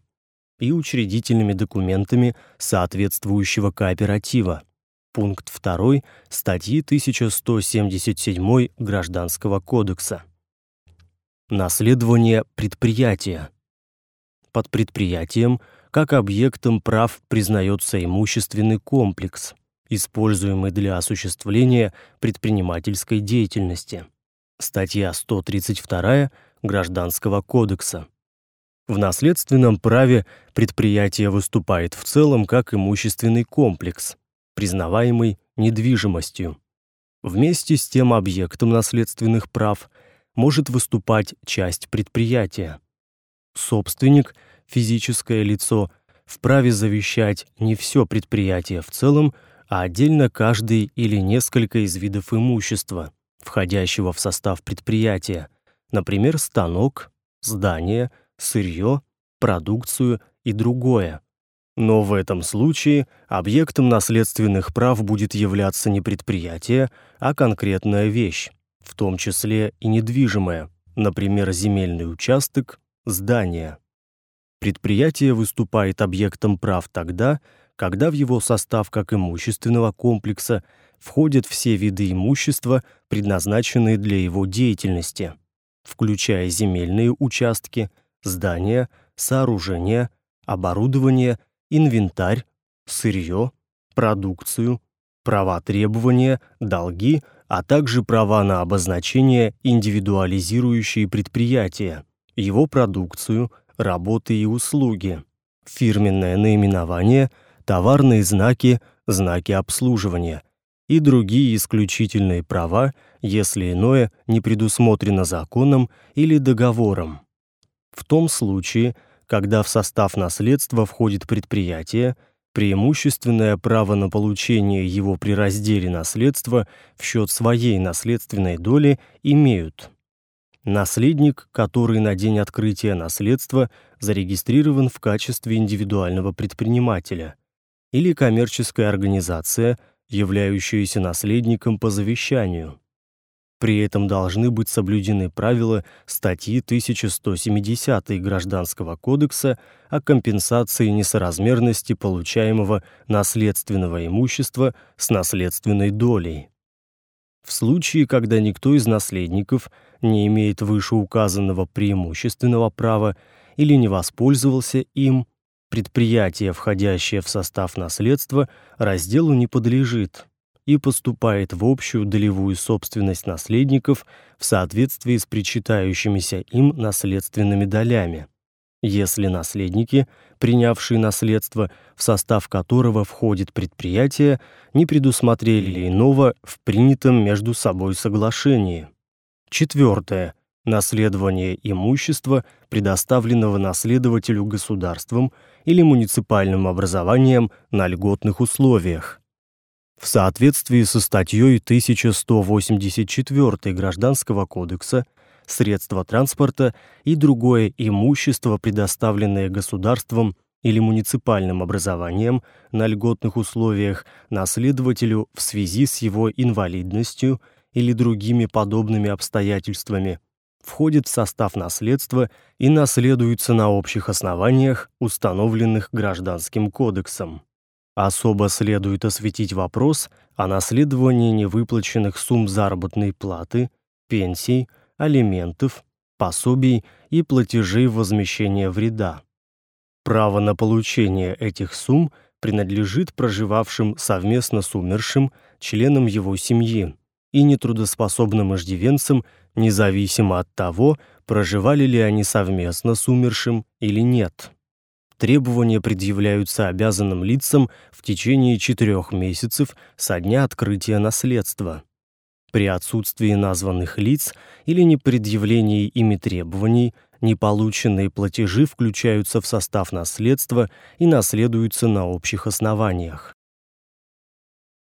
и учредительными документами соответствующего кооператива. Пункт 2 статьи 1177 Гражданского кодекса. Наследование предприятия. Под предприятием как объектом прав признается имущественный комплекс, используемый для осуществления предпринимательской деятельности. Статья 132 Гражданского кодекса. В наследственном праве предприятие выступает в целом как имущественный комплекс, признаваемый недвижимостью. Вместе с тем объектом наследственных прав может выступать часть предприятия. Собственник, физическое лицо, вправе завещать не все предприятие в целом, а отдельно каждый или несколько из видов имущества, входящего в состав предприятия, например, станок, здание, сырье, продукцию и другое. Но в этом случае объектом наследственных прав будет являться не предприятие, а конкретная вещь, в том числе и недвижимая, например, земельный участок, здание. Предприятие выступает объектом прав тогда, когда в его состав как имущественного комплекса входят все виды имущества, предназначенные для его деятельности, включая земельные участки, здания, сооружения, оборудование, инвентарь, сырье, продукцию, права требования, долги, а также права на обозначение индивидуализирующие предприятия, его продукцию, работы и услуги, фирменное наименование, товарные знаки, знаки обслуживания и другие исключительные права, если иное не предусмотрено законом или договором. В том случае, когда в состав наследства входит предприятие, преимущественное право на получение его при разделе наследства в счет своей наследственной доли имеют наследник, который на день открытия наследства зарегистрирован в качестве индивидуального предпринимателя, или коммерческая организация, являющаяся наследником по завещанию. При этом должны быть соблюдены правила статьи 1170 Гражданского кодекса о компенсации несоразмерности получаемого наследственного имущества с наследственной долей. В случае, когда никто из наследников не имеет вышеуказанного преимущественного права или не воспользовался им, предприятие, входящее в состав наследства, разделу не подлежит и поступает в общую долевую собственность наследников в соответствии с причитающимися им наследственными долями. Если наследники, принявшие наследство, в состав которого входит предприятие, не предусмотрели иного в принятом между собой соглашении. Четвертое. Наследование имущества, предоставленного наследователю государством или муниципальным образованием на льготных условиях в соответствии со статьей 1184 Гражданского кодекса средства транспорта и другое имущество, предоставленное государством или муниципальным образованием на льготных условиях наследователю в связи с его инвалидностью или другими подобными обстоятельствами, входит в состав наследства и наследуется на общих основаниях, установленных Гражданским кодексом. Особо следует осветить вопрос о наследовании невыплаченных сумм заработной платы, пенсий, алиментов, пособий и платежей возмещения вреда. Право на получение этих сумм принадлежит проживавшим совместно с умершим членам его семьи и нетрудоспособным иждивенцам, независимо от того, проживали ли они совместно с умершим или нет требования предъявляются обязанным лицам в течение четырех месяцев со дня открытия наследства. При отсутствии названных лиц или непредъявлении ими требований неполученные платежи включаются в состав наследства и наследуются на общих основаниях.